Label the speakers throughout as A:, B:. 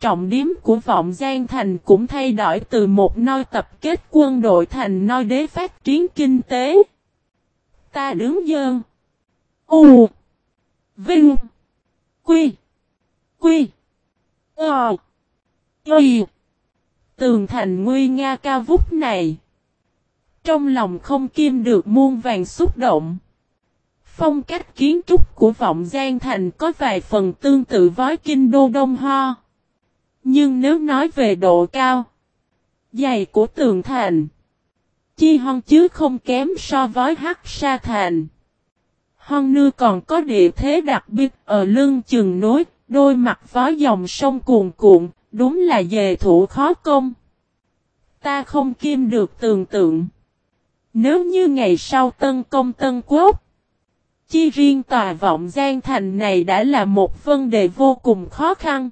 A: Trọng điểm của vọng Giang Thành cũng thay đổi từ một nơi tập kết quân đội thành nơi đế phát triển kinh tế. Ta đứng dơn. U. Vinh. Quy. Quy. Ờ. Y. Tường thành nguy nga cao vút này. Trong lòng không kim được muôn vàng xúc động. Phong cách kiến trúc của vọng Giang Thành có vài phần tương tự với kinh đô Đông Ho. Nhưng nếu nói về độ cao, dày của tường thành, chi hon chứ không kém so với hắc sa thành. Hon nư còn có địa thế đặc biệt ở lưng chừng núi, đôi mặt với dòng sông cuồn cuộn, đúng là về thủ khó công. Ta không kim được tưởng tượng. Nếu như ngày sau tân công tân quốc, chi riêng tòa vọng gian Thành này đã là một vấn đề vô cùng khó khăn.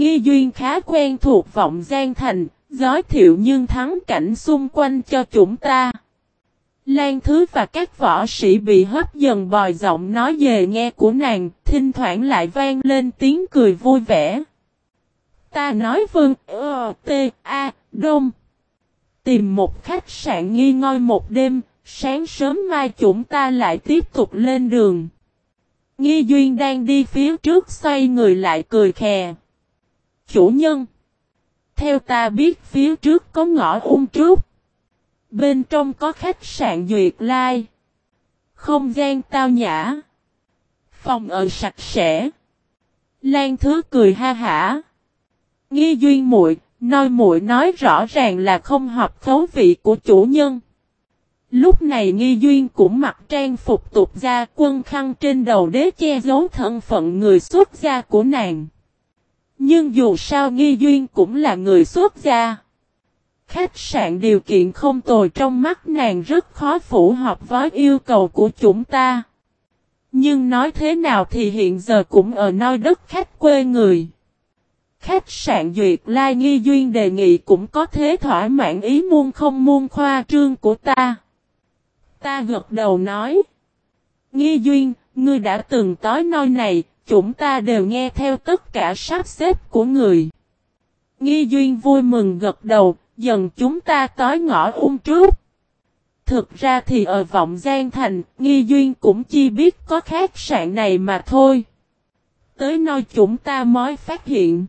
A: Nghi Duyên khá quen thuộc vọng Giang Thành, giới thiệu nhưng thắng cảnh xung quanh cho chúng ta. Lan Thứ và các võ sĩ bị hấp dần bòi giọng nói về nghe của nàng, thỉnh thoảng lại vang lên tiếng cười vui vẻ. Ta nói vâng, ơ, t, a, đông. Tìm một khách sạn nghi ngơi một đêm, sáng sớm mai chúng ta lại tiếp tục lên đường. Nghi Duyên đang đi phía trước xoay người lại cười khè. Chủ nhân. Theo ta biết phía trước có ngõ ung trúc. Bên trong có khách sạn Duyệt Lai. Không gian tao nhã. Phòng ở sạch sẽ. Lan Thứ cười ha hả. Nghi duyên muội, nói muội nói rõ ràng là không hợp khấu vị của chủ nhân. Lúc này Nghi Duyên cũng mặc trang phục tục gia quân khăn trên đầu đế che giấu thân phận người xuất gia của nàng. Nhưng dù sao Nghi Duyên cũng là người xuất gia. Khách sạn điều kiện không tồi trong mắt nàng rất khó phù hợp với yêu cầu của chúng ta. Nhưng nói thế nào thì hiện giờ cũng ở nơi đất khách quê người. Khách sạn Duyệt Lai Nghi Duyên đề nghị cũng có thế thỏa mãn ý muôn không muôn khoa trương của ta. Ta gật đầu nói. Nghi Duyên, ngươi đã từng tới nơi này, chúng ta đều nghe theo tất cả sắp xếp của người. Nghi Duyên vui mừng gật đầu, dần chúng ta tối ngõ ung trước. Thực ra thì ở Vọng Giang Thành, Nghi Duyên cũng chi biết có khách sạn này mà thôi. Tới nơi chúng ta mới phát hiện.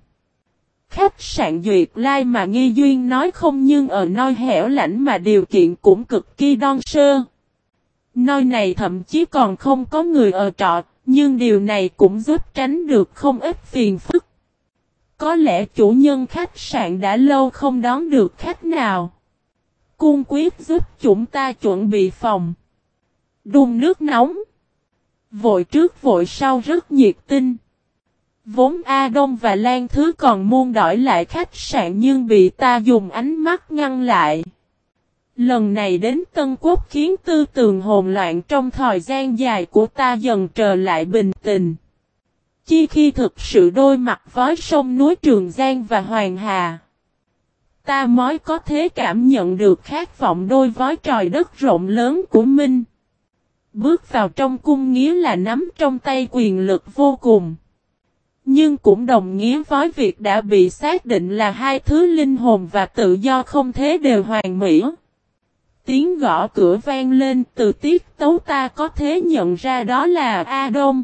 A: Khách sạn Duyệt Lai mà Nghi Duyên nói không nhưng ở nơi hẻo lánh mà điều kiện cũng cực kỳ đon sơ. Nơi này thậm chí còn không có người ở trọ, nhưng điều này cũng giúp tránh được không ít phiền phức. Có lẽ chủ nhân khách sạn đã lâu không đón được khách nào. Cung quyết giúp chúng ta chuẩn bị phòng. Đun nước nóng. Vội trước vội sau rất nhiệt tinh. Vốn A Đông và Lan Thứ còn muôn đổi lại khách sạn nhưng bị ta dùng ánh mắt ngăn lại. Lần này đến Tân Quốc khiến tư tường hồn loạn trong thời gian dài của ta dần trở lại bình tình. Chi khi thực sự đôi mặt với sông núi Trường Giang và Hoàng Hà. Ta mới có thế cảm nhận được khát vọng đôi với trời đất rộng lớn của Minh. Bước vào trong cung nghĩa là nắm trong tay quyền lực vô cùng. Nhưng cũng đồng nghĩa với việc đã bị xác định là hai thứ linh hồn và tự do không thế đều hoàn mỹ. Tiếng gõ cửa vang lên từ tiết tấu ta có thế nhận ra đó là A Đông.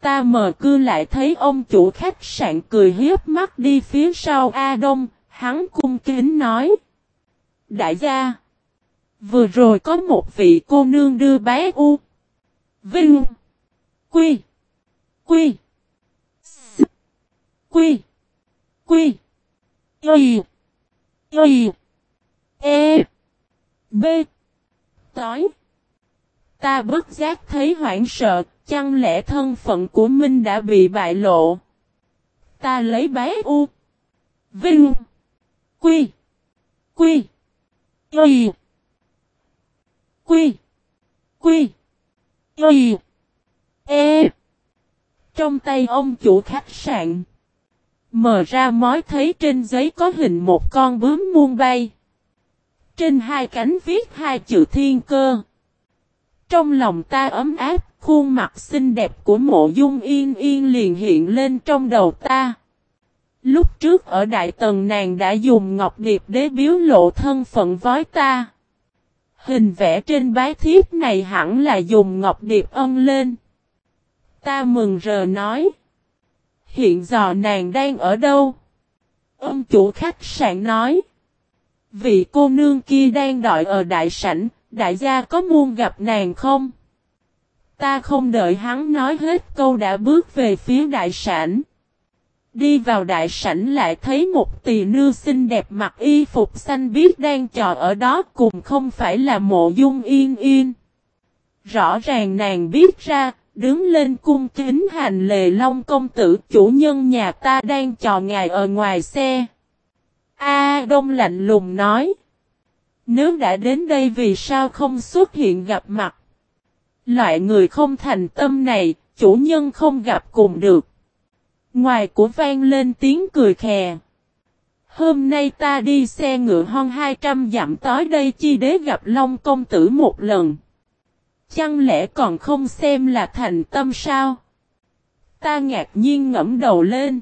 A: Ta mờ cư lại thấy ông chủ khách sạn cười hiếp mắt đi phía sau A Đông, hắn cung kính nói. Đại gia, vừa rồi có một vị cô nương đưa bé U. Vinh, Quy, Quy, S, Quy, Quy, Y, Y, E, B, Tối. Ta bất giác thấy hoảng sợ, Chẳng lẽ thân phận của Minh đã bị bại lộ? Ta lấy bái U. Vinh. Quy. Quy. Y. Quy. Quy. Y. E. Trong tay ông chủ khách sạn. Mở ra mói thấy trên giấy có hình một con bướm muôn bay. Trên hai cánh viết hai chữ thiên cơ. Trong lòng ta ấm áp, khuôn mặt xinh đẹp của mộ dung yên yên liền hiện lên trong đầu ta. Lúc trước ở Đại Tần nàng đã dùng ngọc điệp đế biếu lộ thân phận với ta. Hình vẽ trên bái thiếp này hẳn là dùng ngọc điệp ân lên. Ta mừng rờ nói. Hiện giờ nàng đang ở đâu? Ông chủ khách sạn nói. Vị cô nương kia đang đợi ở đại sảnh, đại gia có muốn gặp nàng không? Ta không đợi hắn nói hết câu đã bước về phía đại sảnh. Đi vào đại sảnh lại thấy một tỳ nư xinh đẹp mặc y phục xanh biếc đang chờ ở đó cùng không phải là mộ dung yên yên. Rõ ràng nàng biết ra, đứng lên cung kính hành lề long công tử chủ nhân nhà ta đang chờ ngài ở ngoài xe. A Đông lạnh lùng nói. Nếu đã đến đây vì sao không xuất hiện gặp mặt? Loại người không thành tâm này, chủ nhân không gặp cùng được. Ngoài của vang lên tiếng cười khè. Hôm nay ta đi xe ngựa hon 200 dặm tới đây chi đế gặp Long công tử một lần. Chẳng lẽ còn không xem là thành tâm sao? Ta ngạc nhiên ngẫm đầu lên.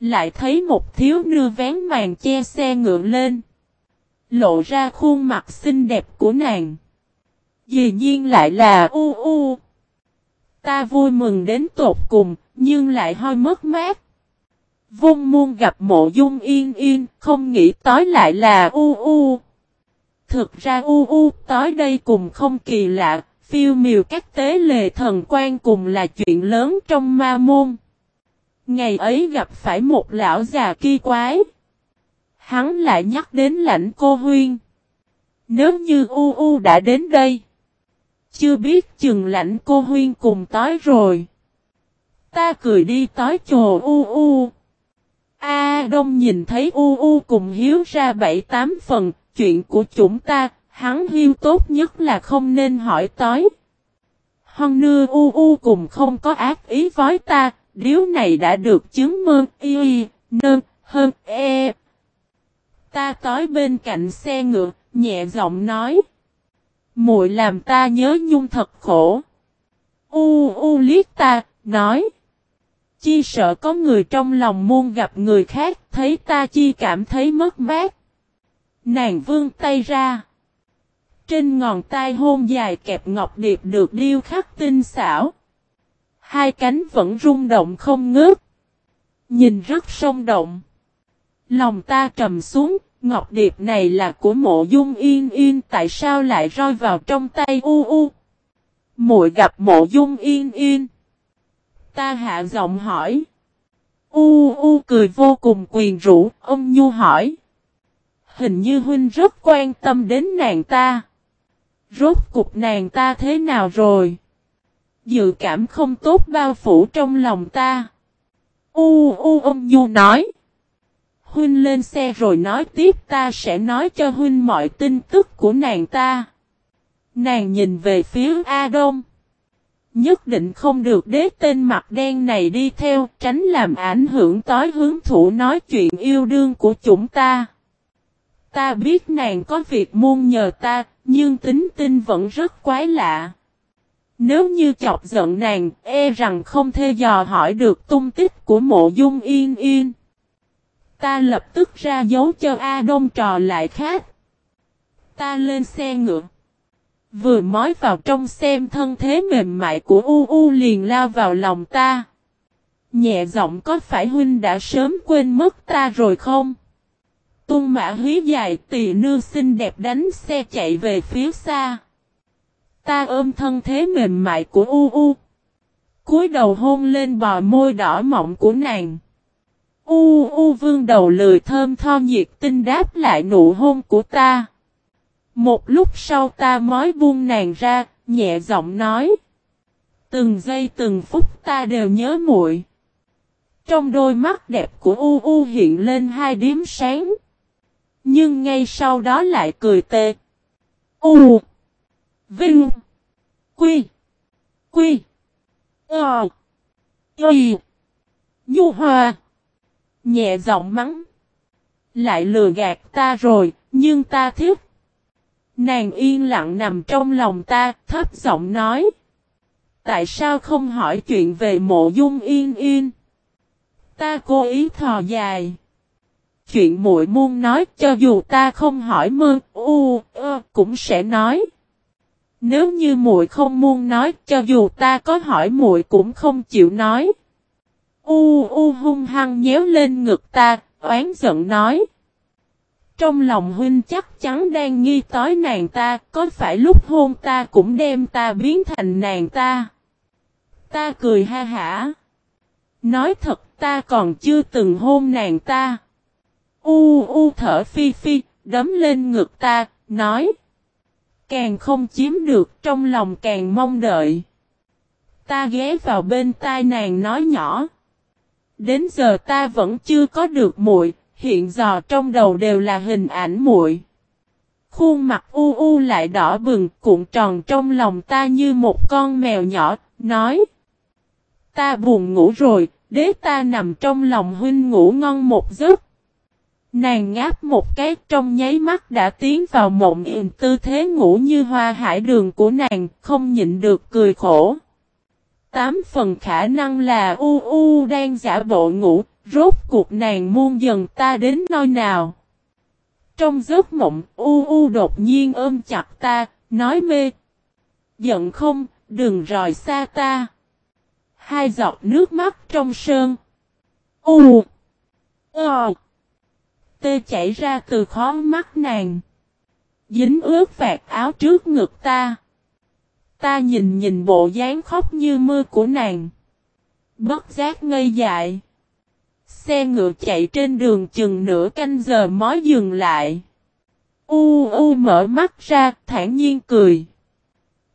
A: Lại thấy một thiếu nưa vén màn che xe ngựa lên. Lộ ra khuôn mặt xinh đẹp của nàng. Dĩ nhiên lại là u u. Ta vui mừng đến tột cùng, nhưng lại hơi mất mát. Vung muôn gặp mộ dung yên yên, không nghĩ tối lại là u u. Thực ra u u tối đây cùng không kỳ lạ, phiêu miều các tế lệ thần quan cùng là chuyện lớn trong ma môn. Ngày ấy gặp phải một lão già kỳ quái. Hắn lại nhắc đến lãnh cô huyên. Nếu như U U đã đến đây. Chưa biết chừng lãnh cô huyên cùng tối rồi. Ta cười đi tối chồ U U. A Đông nhìn thấy U U cùng hiếu ra bảy tám phần. Chuyện của chúng ta, hắn hiếu tốt nhất là không nên hỏi tối. Hon nưa U U cùng không có ác ý với ta, Điếu này đã được chứng mơn y nơn hơn e. Ta tối bên cạnh xe ngựa, nhẹ giọng nói. Muội làm ta nhớ nhung thật khổ. U u liếc ta, nói. Chi sợ có người trong lòng muôn gặp người khác, thấy ta chi cảm thấy mất mát. Nàng vương tay ra. Trên ngọn tay hôn dài kẹp ngọc điệp được điêu khắc tinh xảo. Hai cánh vẫn rung động không ngớt. Nhìn rất sông động. Lòng ta trầm xuống, ngọc điệp này là của mộ dung yên yên tại sao lại rơi vào trong tay u u. Muội gặp mộ dung yên yên. Ta hạ giọng hỏi. U u cười vô cùng quyền rũ, ông Nhu hỏi. Hình như huynh rất quan tâm đến nàng ta. Rốt cục nàng ta thế nào rồi? Dự cảm không tốt bao phủ trong lòng ta. U u ông Nhu nói. Huynh lên xe rồi nói tiếp ta sẽ nói cho Huynh mọi tin tức của nàng ta. Nàng nhìn về phía A Đông. Nhất định không được đế tên mặt đen này đi theo tránh làm ảnh hưởng tối hướng thủ nói chuyện yêu đương của chúng ta. Ta biết nàng có việc muôn nhờ ta, nhưng tính tin vẫn rất quái lạ. Nếu như chọc giận nàng, e rằng không thể dò hỏi được tung tích của mộ dung yên yên. Ta lập tức ra dấu cho A Đông trò lại khác. Ta lên xe ngựa. Vừa mói vào trong xem thân thế mềm mại của U U liền lao vào lòng ta. Nhẹ giọng có phải huynh đã sớm quên mất ta rồi không? Tung mã hí dài tỳ nư xinh đẹp đánh xe chạy về phía xa. Ta ôm thân thế mềm mại của U U. cúi đầu hôn lên bò môi đỏ mọng của nàng. U U vương đầu lười thơm tho nhiệt tinh đáp lại nụ hôn của ta. Một lúc sau ta mói buông nàng ra, nhẹ giọng nói. Từng giây từng phút ta đều nhớ muội. Trong đôi mắt đẹp của U U hiện lên hai điếm sáng. Nhưng ngay sau đó lại cười tê. U Vinh. Quy. Quy. Ờ. Ý. Nhu hòa. Nhẹ giọng mắng. Lại lừa gạt ta rồi, nhưng ta thích. Nàng yên lặng nằm trong lòng ta, thấp giọng nói. Tại sao không hỏi chuyện về mộ dung yên yên? Ta cố ý thò dài. Chuyện muội muốn nói cho dù ta không hỏi mơ u ơ cũng sẽ nói. Nếu như muội không muốn nói cho dù ta có hỏi muội cũng không chịu nói. U u hung hăng nhéo lên ngực ta, oán giận nói. Trong lòng huynh chắc chắn đang nghi tối nàng ta, có phải lúc hôn ta cũng đem ta biến thành nàng ta. Ta cười ha hả. Nói thật ta còn chưa từng hôn nàng ta. U u thở phi phi, đấm lên ngực ta, nói. Càng không chiếm được trong lòng càng mong đợi. Ta ghé vào bên tai nàng nói nhỏ. Đến giờ ta vẫn chưa có được muội, hiện giờ trong đầu đều là hình ảnh muội. Khuôn mặt u u lại đỏ bừng, cuộn tròn trong lòng ta như một con mèo nhỏ, nói. Ta buồn ngủ rồi, đế ta nằm trong lòng huynh ngủ ngon một giấc. Nàng ngáp một cái trong nháy mắt đã tiến vào mộng yên tư thế ngủ như hoa hải đường của nàng, không nhịn được cười khổ. Tám phần khả năng là u u đang giả bộ ngủ, rốt cuộc nàng muôn dần ta đến nơi nào. Trong giấc mộng, u u đột nhiên ôm chặt ta, nói mê. Giận không, đừng rời xa ta. Hai giọt nước mắt trong sơn. U. Ờ. Tê chảy ra từ khó mắt nàng. Dính ướt vạt áo trước ngực ta. Ta nhìn nhìn bộ dáng khóc như mưa của nàng. Bất giác ngây dại. Xe ngựa chạy trên đường chừng nửa canh giờ mới dừng lại. U u mở mắt ra, thản nhiên cười.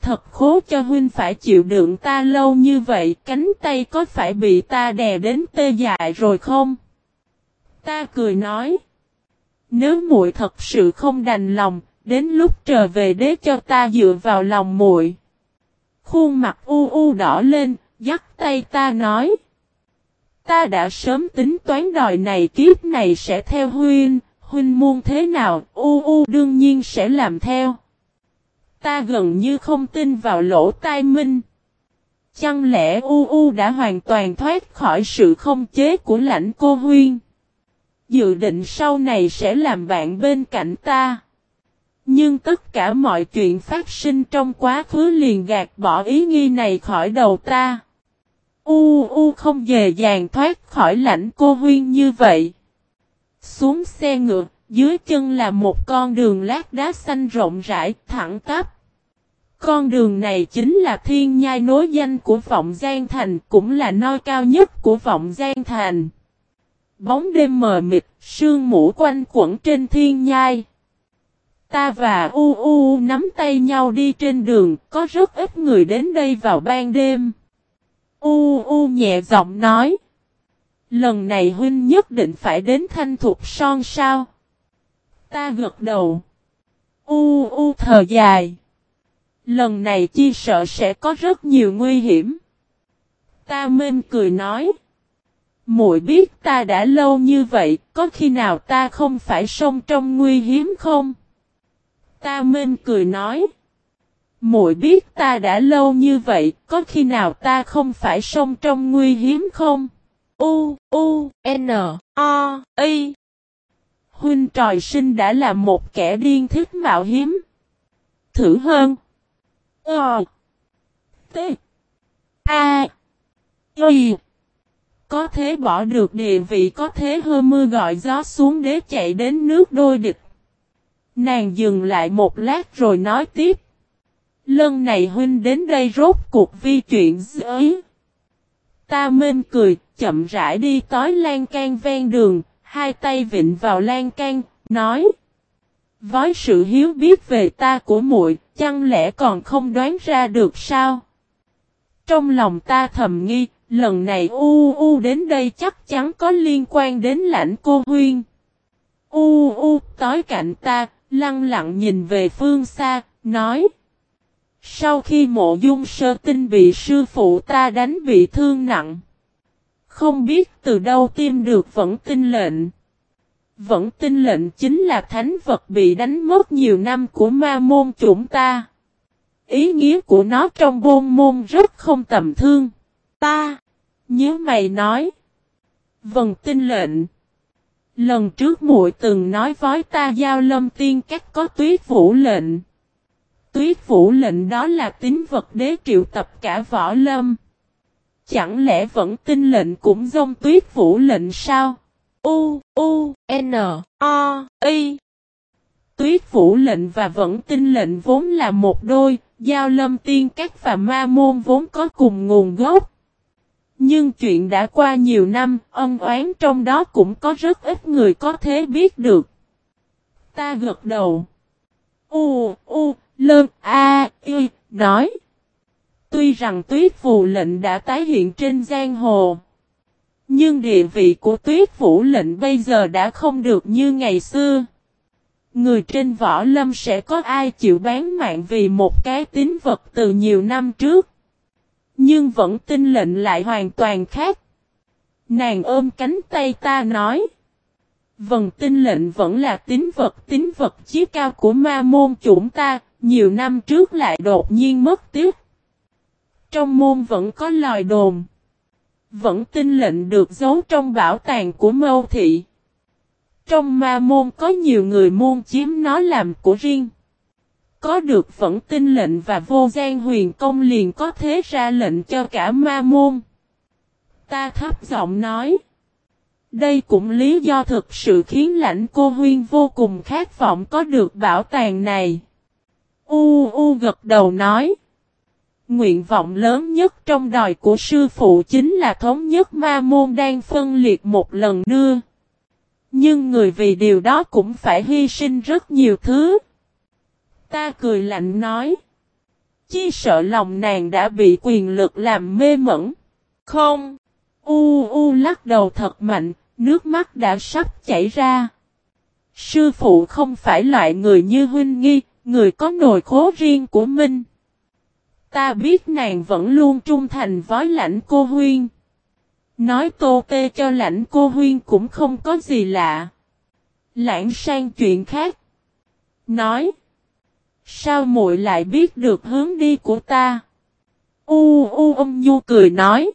A: Thật khố cho huynh phải chịu đựng ta lâu như vậy, cánh tay có phải bị ta đè đến tê dại rồi không? Ta cười nói. Nếu muội thật sự không đành lòng, đến lúc trở về đế cho ta dựa vào lòng muội. Khuôn mặt u u đỏ lên, dắt tay ta nói. Ta đã sớm tính toán đòi này kiếp này sẽ theo huynh, huynh muôn thế nào, u u đương nhiên sẽ làm theo. Ta gần như không tin vào lỗ tai minh. Chẳng lẽ u u đã hoàn toàn thoát khỏi sự không chế của lãnh cô huyên? Dự định sau này sẽ làm bạn bên cạnh ta. Nhưng tất cả mọi chuyện phát sinh trong quá khứ liền gạt bỏ ý nghi này khỏi đầu ta. U u không dễ dàng thoát khỏi lãnh cô huyên như vậy. Xuống xe ngựa, dưới chân là một con đường lát đá xanh rộng rãi, thẳng tắp. Con đường này chính là thiên nhai nối danh của Vọng Giang Thành, cũng là nơi cao nhất của Vọng Giang Thành. Bóng đêm mờ mịt, sương mũ quanh quẩn trên thiên nhai. Ta và U U nắm tay nhau đi trên đường, có rất ít người đến đây vào ban đêm. U U nhẹ giọng nói. Lần này huynh nhất định phải đến thanh thuộc son sao. Ta gật đầu. U U thở dài. Lần này chi sợ sẽ có rất nhiều nguy hiểm. Ta mên cười nói. Muội biết ta đã lâu như vậy, có khi nào ta không phải sông trong nguy hiểm không? Ta mên cười nói. Muội biết ta đã lâu như vậy, có khi nào ta không phải sông trong nguy hiểm không? U, U, N, O, Y. Huynh tròi sinh đã là một kẻ điên thích mạo hiểm. Thử hơn. Ờ. T. A. Y. Có thế bỏ được địa vị có thế hơ mưa gọi gió xuống đế chạy đến nước đôi địch. Nàng dừng lại một lát rồi nói tiếp. Lần này huynh đến đây rốt cuộc vi chuyện giới. Ta mên cười, chậm rãi đi tối lan can ven đường, hai tay vịnh vào lan can, nói. Với sự hiếu biết về ta của muội, chẳng lẽ còn không đoán ra được sao? Trong lòng ta thầm nghi, lần này U U đến đây chắc chắn có liên quan đến lãnh cô huyên. U U tối cạnh ta, lăng lặng nhìn về phương xa, nói. Sau khi mộ dung sơ tinh bị sư phụ ta đánh bị thương nặng. Không biết từ đâu tìm được vẫn tinh lệnh. Vẫn tinh lệnh chính là thánh vật bị đánh mất nhiều năm của ma môn chúng ta. Ý nghĩa của nó trong bôn môn rất không tầm thương. Ta, nhớ mày nói. Vâng, Vần tinh lệnh. Lần trước muội từng nói với ta giao lâm tiên các có tuyết vũ lệnh. Tuyết vũ lệnh đó là tính vật đế triệu tập cả võ lâm. Chẳng lẽ vẫn tinh lệnh cũng dông tuyết vũ lệnh sao? U, U, N, O, Y. Tuyết vũ lệnh và vẫn tinh lệnh vốn là một đôi, giao lâm tiên các và ma môn vốn có cùng nguồn gốc. Nhưng chuyện đã qua nhiều năm, ân oán trong đó cũng có rất ít người có thể biết được. Ta gật đầu. U, U, Lơn, A, Y, nói. Tuy rằng tuyết phù lệnh đã tái hiện trên giang hồ. Nhưng địa vị của tuyết phủ lệnh bây giờ đã không được như ngày xưa. Người trên võ lâm sẽ có ai chịu bán mạng vì một cái tín vật từ nhiều năm trước. Nhưng vẫn tin lệnh lại hoàn toàn khác. Nàng ôm cánh tay ta nói. Vần tinh lệnh vẫn là tín vật tín vật chí cao của ma môn chúng ta, nhiều năm trước lại đột nhiên mất tiếc. Trong môn vẫn có lòi đồn. Vẫn tinh lệnh được giấu trong bảo tàng của mâu thị. Trong ma môn có nhiều người môn chiếm nó làm của riêng. Có được vẫn tinh lệnh và vô gian huyền công liền có thế ra lệnh cho cả ma môn. Ta thấp giọng nói. Đây cũng lý do thực sự khiến lãnh cô huyên vô cùng khát vọng có được bảo tàng này. U U gật đầu nói. Nguyện vọng lớn nhất trong đòi của sư phụ chính là thống nhất ma môn đang phân liệt một lần nữa. Nhưng người vì điều đó cũng phải hy sinh rất nhiều thứ. Ta cười lạnh nói. Chi sợ lòng nàng đã bị quyền lực làm mê mẩn. Không. U u lắc đầu thật mạnh, nước mắt đã sắp chảy ra. Sư phụ không phải loại người như huynh nghi, người có nồi khố riêng của mình. Ta biết nàng vẫn luôn trung thành với lãnh cô huyên. Nói tô tê cho lãnh cô huyên cũng không có gì lạ. Lãng sang chuyện khác. Nói. Sao muội lại biết được hướng đi của ta? U u ông nhu cười nói.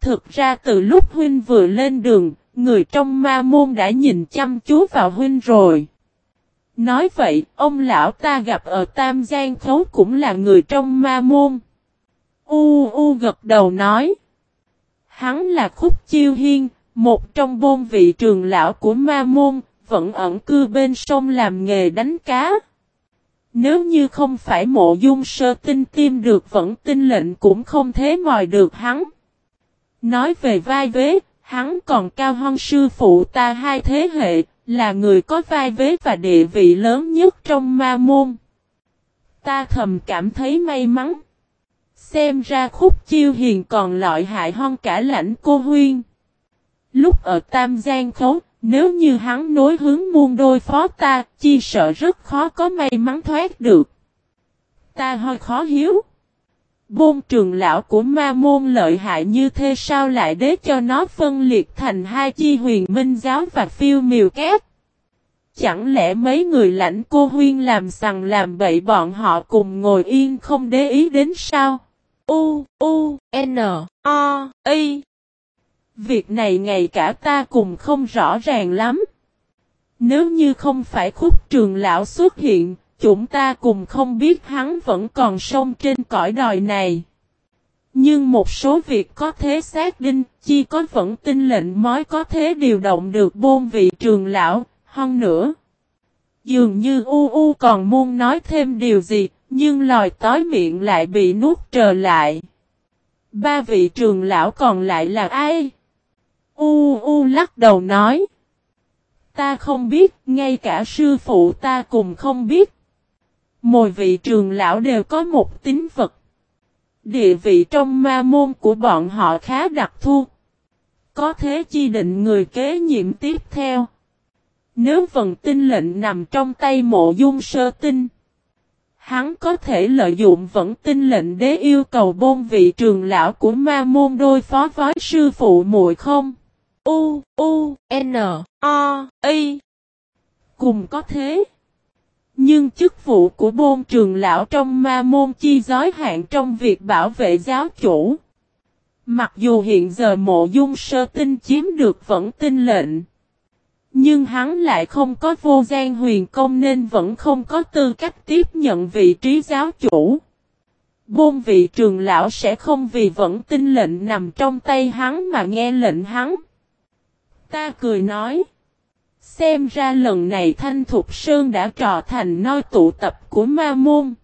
A: Thực ra từ lúc huynh vừa lên đường, người trong ma môn đã nhìn chăm chú vào huynh rồi. Nói vậy, ông lão ta gặp ở Tam Giang Khấu cũng là người trong ma môn. U U gật đầu nói. Hắn là Khúc Chiêu Hiên, một trong bôn vị trường lão của ma môn, vẫn ẩn cư bên sông làm nghề đánh cá. Nếu như không phải mộ dung sơ tinh tim được vẫn tinh lệnh cũng không thế mòi được hắn. Nói về vai vế, hắn còn cao hơn sư phụ ta hai thế hệ, là người có vai vế và địa vị lớn nhất trong ma môn. Ta thầm cảm thấy may mắn. Xem ra khúc chiêu hiền còn lợi hại hơn cả lãnh cô huyên. Lúc ở Tam Giang Khấu, nếu như hắn nối hướng muôn đôi phó ta, chi sợ rất khó có may mắn thoát được. Ta hơi khó hiếu. Bôn trường lão của ma môn lợi hại như thế sao lại đế cho nó phân liệt thành hai chi huyền minh giáo và phiêu miều kép? Chẳng lẽ mấy người lãnh cô huyên làm sằng làm bậy bọn họ cùng ngồi yên không để ý đến sao? U, U, N, O, Y. Việc này ngày cả ta cùng không rõ ràng lắm. Nếu như không phải khúc trường lão xuất hiện, chúng ta cùng không biết hắn vẫn còn sông trên cõi đòi này. Nhưng một số việc có thế xác định, chi có vẫn tin lệnh mới có thế điều động được bôn vị trường lão, hơn nữa. Dường như U U còn muốn nói thêm điều gì, nhưng lòi tối miệng lại bị nuốt trở lại. Ba vị trường lão còn lại là ai? U U lắc đầu nói. Ta không biết, ngay cả sư phụ ta cùng không biết. Mỗi vị trường lão đều có một tính vật. Địa vị trong ma môn của bọn họ khá đặc thu. Có thế chi định người kế nhiệm tiếp theo. Nếu phần tinh lệnh nằm trong tay mộ dung sơ tinh. Hắn có thể lợi dụng vẫn tinh lệnh để yêu cầu bôn vị trường lão của ma môn đôi phó với sư phụ muội không? U, U, N, O, Y. Cùng có thế. Nhưng chức vụ của bôn trường lão trong ma môn chi giới hạn trong việc bảo vệ giáo chủ. Mặc dù hiện giờ mộ dung sơ tinh chiếm được vẫn tinh lệnh. Nhưng hắn lại không có vô gian huyền công nên vẫn không có tư cách tiếp nhận vị trí giáo chủ. Bôn vị trường lão sẽ không vì vẫn tinh lệnh nằm trong tay hắn mà nghe lệnh hắn. Ta cười nói. Xem ra lần này Thanh Thục Sơn đã trò thành nơi tụ tập của ma môn.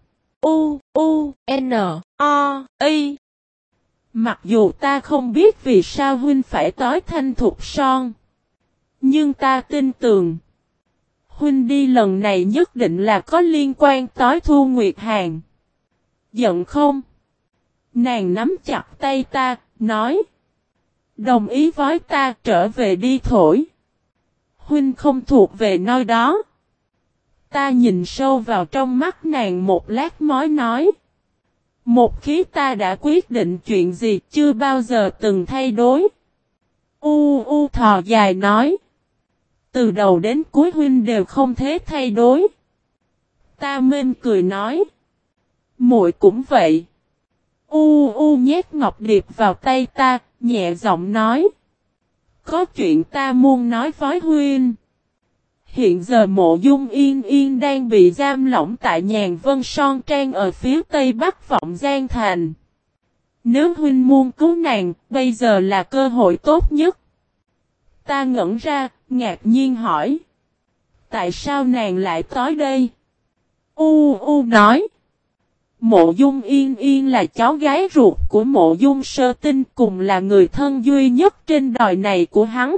A: U, U, N, O, Y. Mặc dù ta không biết vì sao huynh phải tối Thanh Thục Son. Nhưng ta tin tưởng. Huynh đi lần này nhất định là có liên quan tối Thu Nguyệt Hàng. Giận không? Nàng nắm chặt tay ta, nói. Đồng ý với ta trở về đi thổi. Huynh không thuộc về nơi đó. Ta nhìn sâu vào trong mắt nàng một lát mới nói. Một khi ta đã quyết định chuyện gì chưa bao giờ từng thay đổi. U u thò dài nói. Từ đầu đến cuối huynh đều không thế thay đổi. Ta mên cười nói. muội cũng vậy. U u nhét ngọc điệp vào tay ta, nhẹ giọng nói. Có chuyện ta muốn nói với huynh. Hiện giờ mộ dung yên yên đang bị giam lỏng tại nhàn vân son trang ở phía tây bắc vọng Giang Thành. Nếu huynh muốn cứu nàng, bây giờ là cơ hội tốt nhất. Ta ngẩn ra, ngạc nhiên hỏi. Tại sao nàng lại tới đây? U U nói. Mộ dung yên yên là cháu gái ruột của mộ dung sơ tinh cùng là người thân duy nhất trên đòi này của hắn.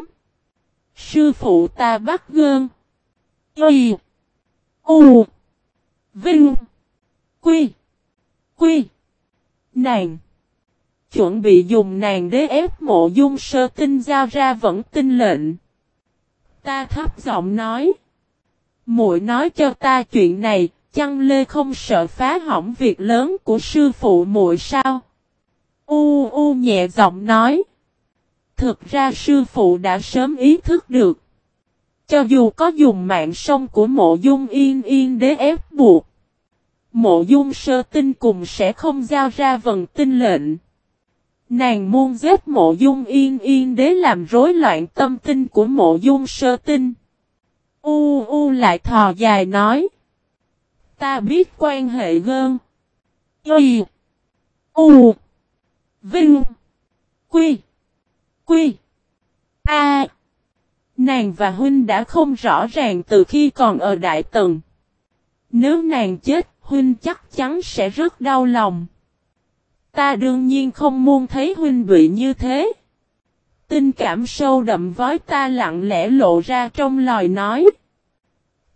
A: Sư phụ ta bắt gơn. Y. U. Vinh. Quy. Quy. Nàng. Chuẩn bị dùng nàng đế ép mộ dung sơ tinh giao ra vẫn tinh lệnh. Ta thấp giọng nói. muội nói cho ta chuyện này, chăng lê không sợ phá hỏng việc lớn của sư phụ muội sao? U u nhẹ giọng nói. Thực ra sư phụ đã sớm ý thức được. Cho dù có dùng mạng sông của mộ dung yên yên đế ép buộc. Mộ dung sơ tinh cùng sẽ không giao ra vần tinh lệnh. Nàng muôn giết mộ dung yên yên đế làm rối loạn tâm tinh của mộ dung sơ tinh. U u lại thò dài nói. Ta biết quan hệ gơn. Y. U. Vinh. Quy. Quy. A. Nàng và Huynh đã không rõ ràng từ khi còn ở Đại Tần. Nếu nàng chết, Huynh chắc chắn sẽ rất đau lòng. Ta đương nhiên không muốn thấy Huynh bị như thế. Tình cảm sâu đậm với ta lặng lẽ lộ ra trong lời nói.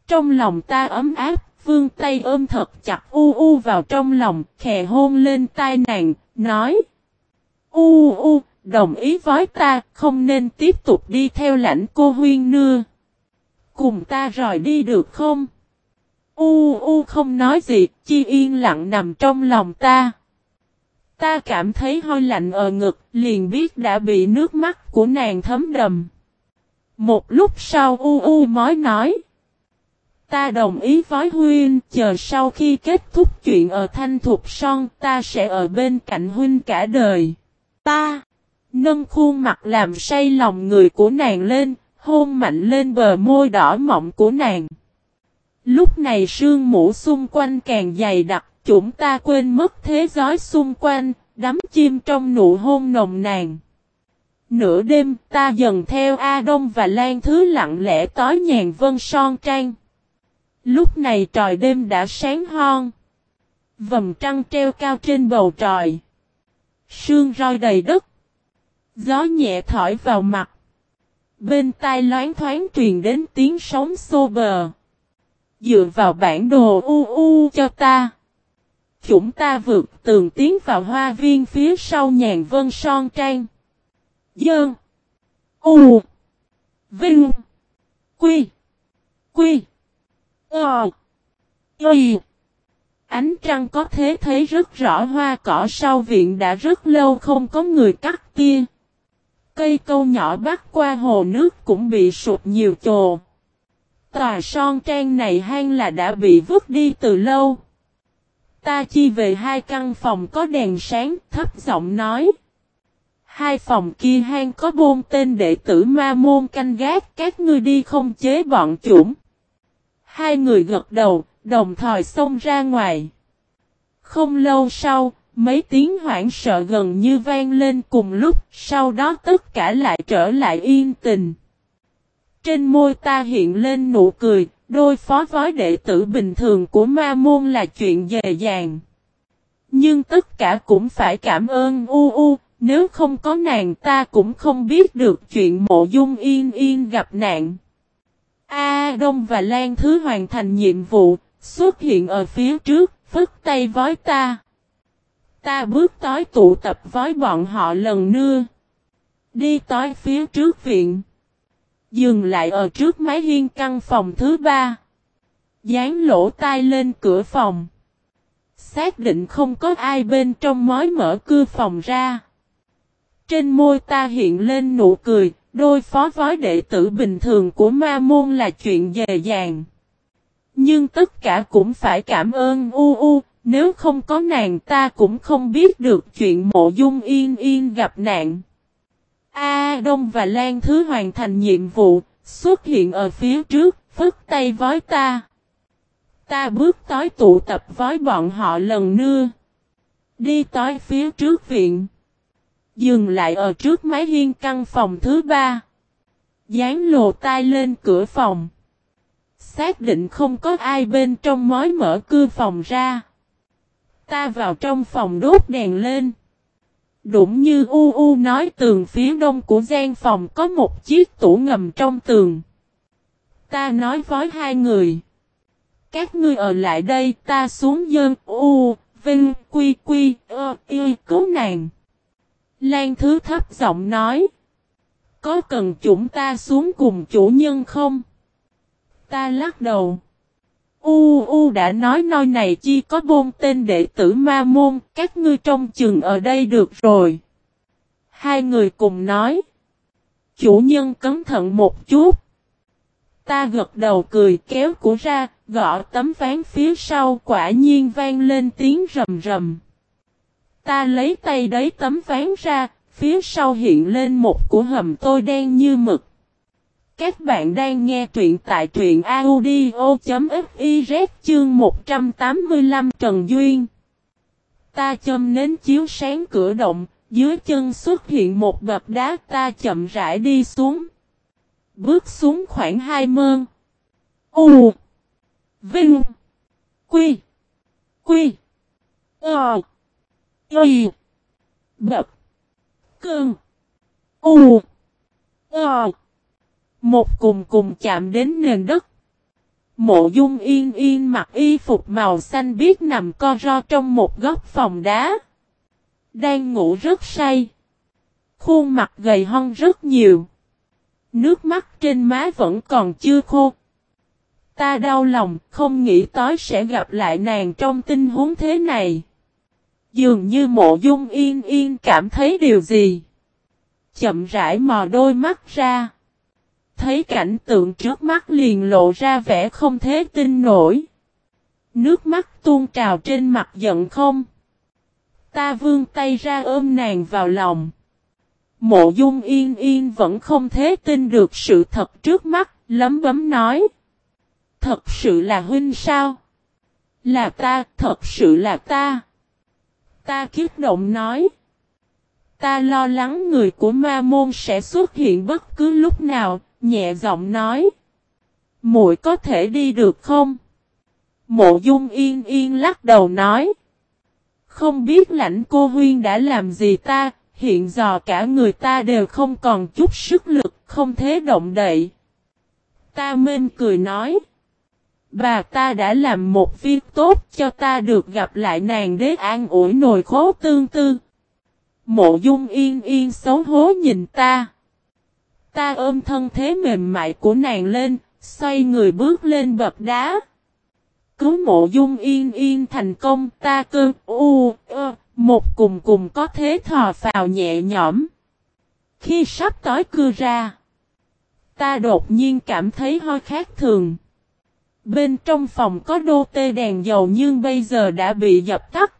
A: Trong lòng ta ấm áp, vương tay ôm thật chặt u u vào trong lòng, khè hôn lên tai nàng, nói. U u, đồng ý với ta, không nên tiếp tục đi theo lãnh cô huyên nưa. Cùng ta rồi đi được không? U u không nói gì, chi yên lặng nằm trong lòng ta. Ta cảm thấy hơi lạnh ở ngực, liền biết đã bị nước mắt của nàng thấm đầm. Một lúc sau u u mới nói. Ta đồng ý với Huynh, chờ sau khi kết thúc chuyện ở Thanh Thục Son, ta sẽ ở bên cạnh Huynh cả đời. Ta, nâng khuôn mặt làm say lòng người của nàng lên, hôn mạnh lên bờ môi đỏ mọng của nàng. Lúc này sương mũ xung quanh càng dày đặc, chúng ta quên mất thế giới xung quanh, đắm chim trong nụ hôn nồng nàn. Nửa đêm ta dần theo A Đông và Lan Thứ lặng lẽ tối nhàn vân son trang. Lúc này trời đêm đã sáng hon. Vầng trăng treo cao trên bầu trời. Sương roi đầy đất. Gió nhẹ thổi vào mặt. Bên tai loáng thoáng truyền đến tiếng sóng xô bờ. Dựa vào bản đồ u u cho ta. Chúng ta vượt tường tiến vào hoa viên phía sau nhàn vân son trang. Dơn. U. Vinh. Quy. Quy. Ờ. Y. Ánh trăng có thế thấy rất rõ hoa cỏ sau viện đã rất lâu không có người cắt kia. Cây câu nhỏ bắt qua hồ nước cũng bị sụp nhiều chồ. Tòa son trang này hang là đã bị vứt đi từ lâu. Ta chi về hai căn phòng có đèn sáng, thấp giọng nói. Hai phòng kia hang có bôn tên đệ tử ma môn canh gác, các ngươi đi không chế bọn chủng. Hai người gật đầu, đồng thời xông ra ngoài. Không lâu sau, mấy tiếng hoảng sợ gần như vang lên cùng lúc, sau đó tất cả lại trở lại yên tình. Trên môi ta hiện lên nụ cười, đôi phó vói đệ tử bình thường của ma môn là chuyện dễ dàng. Nhưng tất cả cũng phải cảm ơn U U, nếu không có nàng ta cũng không biết được chuyện mộ dung yên yên gặp nạn. A Đông và Lan Thứ hoàn thành nhiệm vụ, xuất hiện ở phía trước, phức tay vói ta. Ta bước tới tụ tập vói bọn họ lần nữa. Đi tới phía trước viện. Dừng lại ở trước máy hiên căn phòng thứ ba. Dán lỗ tai lên cửa phòng. Xác định không có ai bên trong mới mở cửa phòng ra. Trên môi ta hiện lên nụ cười, đôi phó vói đệ tử bình thường của ma môn là chuyện dễ dàng. Nhưng tất cả cũng phải cảm ơn U U, nếu không có nàng ta cũng không biết được chuyện mộ dung yên yên gặp nạn. A Đông và Lan Thứ hoàn thành nhiệm vụ, xuất hiện ở phía trước, phức tay vói ta. Ta bước tối tụ tập vói bọn họ lần nữa. Đi tối phía trước viện. Dừng lại ở trước máy hiên căn phòng thứ ba. Dán lồ tai lên cửa phòng. Xác định không có ai bên trong mới mở cửa phòng ra. Ta vào trong phòng đốt đèn lên. Đụng như u u nói tường phía đông của gian phòng có một chiếc tủ ngầm trong tường. Ta nói với hai người. Các ngươi ở lại đây ta xuống dân u, vinh, quy quy, ơ, y, cứu nàng. Lan thứ thấp giọng nói. Có cần chúng ta xuống cùng chủ nhân không? Ta lắc đầu. U U đã nói nơi này chi có bôn tên đệ tử ma môn, các ngươi trong chừng ở đây được rồi. Hai người cùng nói. Chủ nhân cẩn thận một chút. Ta gật đầu cười kéo của ra, gõ tấm ván phía sau quả nhiên vang lên tiếng rầm rầm. Ta lấy tay đấy tấm ván ra, phía sau hiện lên một của hầm tôi đen như mực. Các bạn đang nghe truyện tại truyện audio.fiz chương 185 Trần Duyên. Ta châm nến chiếu sáng cửa động, dưới chân xuất hiện một bậc đá ta chậm rãi đi xuống. Bước xuống khoảng hai mơn. U. Vinh. Quy. Quy. Ờ. Y. Bập. Cơn. U. Ờ. Một cùng cùng chạm đến nền đất. Mộ dung yên yên mặc y phục màu xanh biết nằm co ro trong một góc phòng đá. Đang ngủ rất say. Khuôn mặt gầy hon rất nhiều. Nước mắt trên má vẫn còn chưa khô. Ta đau lòng, không nghĩ tới sẽ gặp lại nàng trong tình huống thế này. Dường như mộ dung yên yên cảm thấy điều gì. Chậm rãi mò đôi mắt ra. Thấy cảnh tượng trước mắt liền lộ ra vẻ không thế tin nổi. Nước mắt tuôn trào trên mặt giận không. Ta vươn tay ra ôm nàng vào lòng. Mộ dung yên yên vẫn không thế tin được sự thật trước mắt, lấm bấm nói. Thật sự là huynh sao? Là ta, thật sự là ta. Ta kiết động nói. Ta lo lắng người của ma môn sẽ xuất hiện bất cứ lúc nào, nhẹ giọng nói. muội có thể đi được không? Mộ dung yên yên lắc đầu nói. Không biết lãnh cô huyên đã làm gì ta, hiện giờ cả người ta đều không còn chút sức lực, không thế động đậy. Ta mên cười nói. Bà ta đã làm một việc tốt cho ta được gặp lại nàng đế an ủi nồi khố tương tư. Mộ dung yên yên xấu hố nhìn ta. Ta ôm thân thế mềm mại của nàng lên, xoay người bước lên bậc đá. Cứu mộ dung yên yên thành công ta cơ u ơ, một cùng cùng có thế thò phào nhẹ nhõm. Khi sắp tối cưa ra, ta đột nhiên cảm thấy hơi khác thường. Bên trong phòng có đô tê đèn dầu nhưng bây giờ đã bị dập tắt.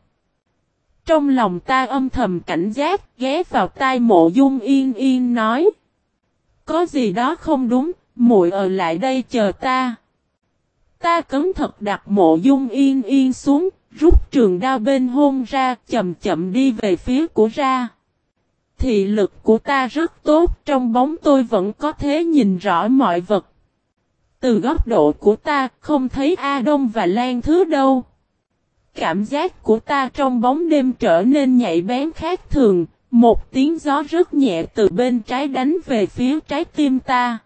A: Trong lòng ta âm thầm cảnh giác, ghé vào tai mộ dung yên yên nói. Có gì đó không đúng, muội ở lại đây chờ ta. Ta cấn thật đặt mộ dung yên yên xuống, rút trường đao bên hôn ra, chậm chậm đi về phía của ra. Thị lực của ta rất tốt, trong bóng tôi vẫn có thể nhìn rõ mọi vật. Từ góc độ của ta, không thấy A Đông và Lan Thứ đâu. Cảm giác của ta trong bóng đêm trở nên nhạy bén khác thường, một tiếng gió rất nhẹ từ bên trái đánh về phía trái tim ta.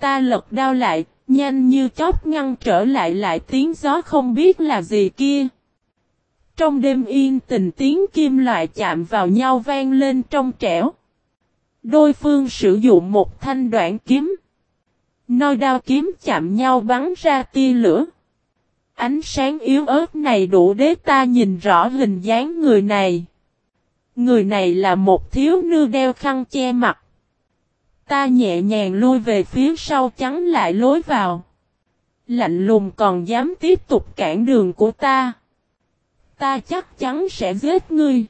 A: Ta lật đao lại, nhanh như chóp ngăn trở lại lại tiếng gió không biết là gì kia. Trong đêm yên tình tiếng kim loại chạm vào nhau vang lên trong trẻo. Đôi phương sử dụng một thanh đoạn kiếm. Nói đao kiếm chạm nhau bắn ra tia lửa. Ánh sáng yếu ớt này đủ để ta nhìn rõ hình dáng người này. Người này là một thiếu nữ đeo khăn che mặt. Ta nhẹ nhàng lui về phía sau chắn lại lối vào. Lạnh lùng còn dám tiếp tục cản đường của ta. Ta chắc chắn sẽ giết ngươi.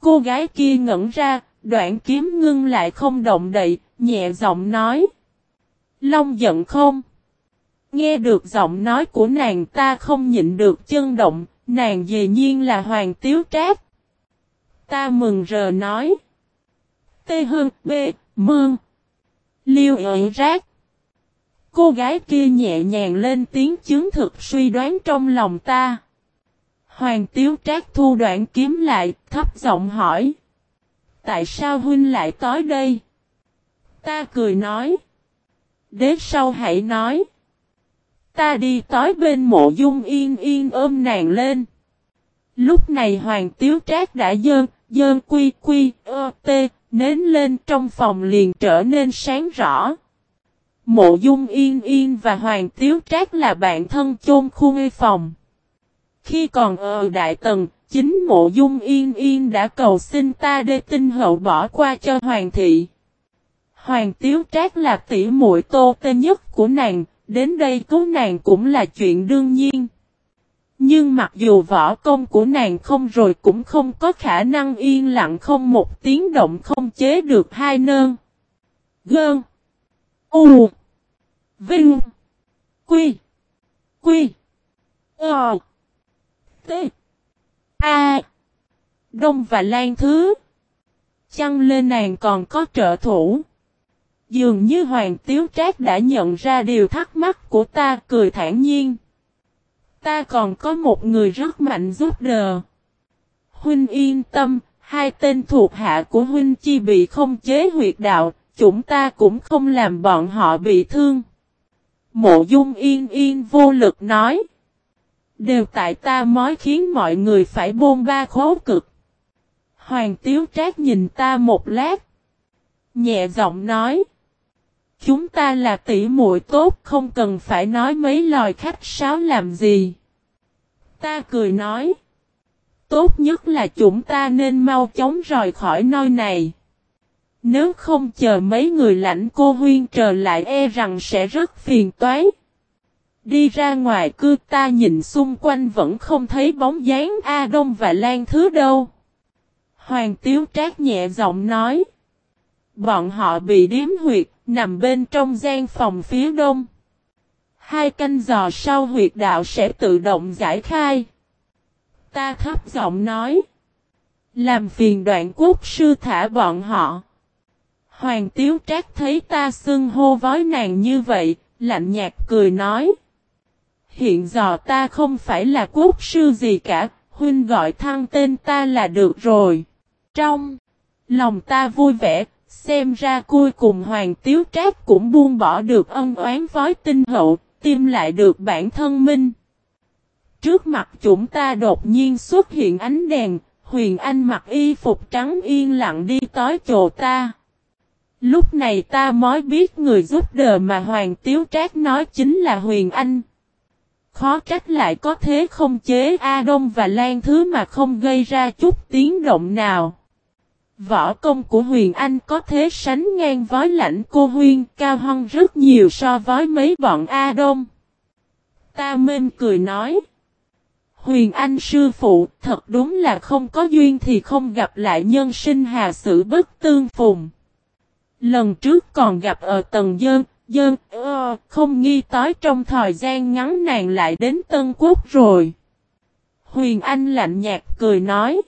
A: Cô gái kia ngẩn ra, đoạn kiếm ngưng lại không động đậy, nhẹ giọng nói. Long giận không? Nghe được giọng nói của nàng ta không nhịn được chân động, nàng dề nhiên là Hoàng Tiếu Trác. Ta mừng rờ nói. Tê Hương B, mương. Liêu ợi rác. Cô gái kia nhẹ nhàng lên tiếng chứng thực suy đoán trong lòng ta. Hoàng Tiếu Trác thu đoạn kiếm lại, thấp giọng hỏi. Tại sao huynh lại tới đây? Ta cười nói. Đế sau hãy nói. Ta đi tới bên mộ dung yên yên ôm nàng lên. Lúc này Hoàng Tiếu Trác đã dơn, dơn quy quy, ơ tê, nến lên trong phòng liền trở nên sáng rõ. Mộ dung yên yên và Hoàng Tiếu Trác là bạn thân chôn khuê phòng. Khi còn ở Đại Tần, chính mộ dung yên yên đã cầu xin ta đê tinh hậu bỏ qua cho Hoàng thị. Hoàng Tiếu Trác là tỷ muội tô tê nhất của nàng, đến đây cứu nàng cũng là chuyện đương nhiên. Nhưng mặc dù võ công của nàng không rồi cũng không có khả năng yên lặng không một tiếng động không chế được hai nơn. Gơn. U. Vinh. Quy. Quy. Ờ. T. A. Đông và Lan Thứ. Chăng lên nàng còn có trợ thủ. Dường như Hoàng Tiếu Trác đã nhận ra điều thắc mắc của ta cười thản nhiên. Ta còn có một người rất mạnh giúp đỡ. Huynh yên tâm, hai tên thuộc hạ của Huynh chi bị không chế huyệt đạo, chúng ta cũng không làm bọn họ bị thương. Mộ dung yên yên vô lực nói. Đều tại ta mới khiến mọi người phải bôn ba khố cực. Hoàng Tiếu Trác nhìn ta một lát. Nhẹ giọng nói. Chúng ta là tỷ muội tốt không cần phải nói mấy lời khách sáo làm gì. Ta cười nói. Tốt nhất là chúng ta nên mau chóng rời khỏi nơi này. Nếu không chờ mấy người lãnh cô huyên trở lại e rằng sẽ rất phiền toái. Đi ra ngoài cư ta nhìn xung quanh vẫn không thấy bóng dáng A Đông và Lan Thứ đâu. Hoàng Tiếu Trác nhẹ giọng nói. Bọn họ bị điếm huyệt, nằm bên trong gian phòng phía đông. Hai canh giò sau huyệt đạo sẽ tự động giải khai. Ta thấp giọng nói. Làm phiền đoạn quốc sư thả bọn họ. Hoàng Tiếu Trác thấy ta xưng hô vói nàng như vậy, lạnh nhạt cười nói. Hiện giờ ta không phải là quốc sư gì cả, huynh gọi thăng tên ta là được rồi. Trong lòng ta vui vẻ, xem ra cuối cùng Hoàng Tiếu Trác cũng buông bỏ được ân oán vói tinh hậu, tìm lại được bản thân minh. Trước mặt chúng ta đột nhiên xuất hiện ánh đèn, Huyền Anh mặc y phục trắng yên lặng đi tới chỗ ta. Lúc này ta mới biết người giúp đỡ mà Hoàng Tiếu Trác nói chính là Huyền Anh. Khó trách lại có thế không chế A Đông và Lan Thứ mà không gây ra chút tiếng động nào. Võ công của Huyền Anh có thế sánh ngang với lãnh cô Huyên cao hơn rất nhiều so với mấy bọn A Đông. Ta mên cười nói. Huyền Anh sư phụ, thật đúng là không có duyên thì không gặp lại nhân sinh hà sự bất tương phùng. Lần trước còn gặp ở tầng dơn, dơn, ơ, không nghi tối trong thời gian ngắn nàng lại đến Tân Quốc rồi. Huyền Anh lạnh nhạt cười nói.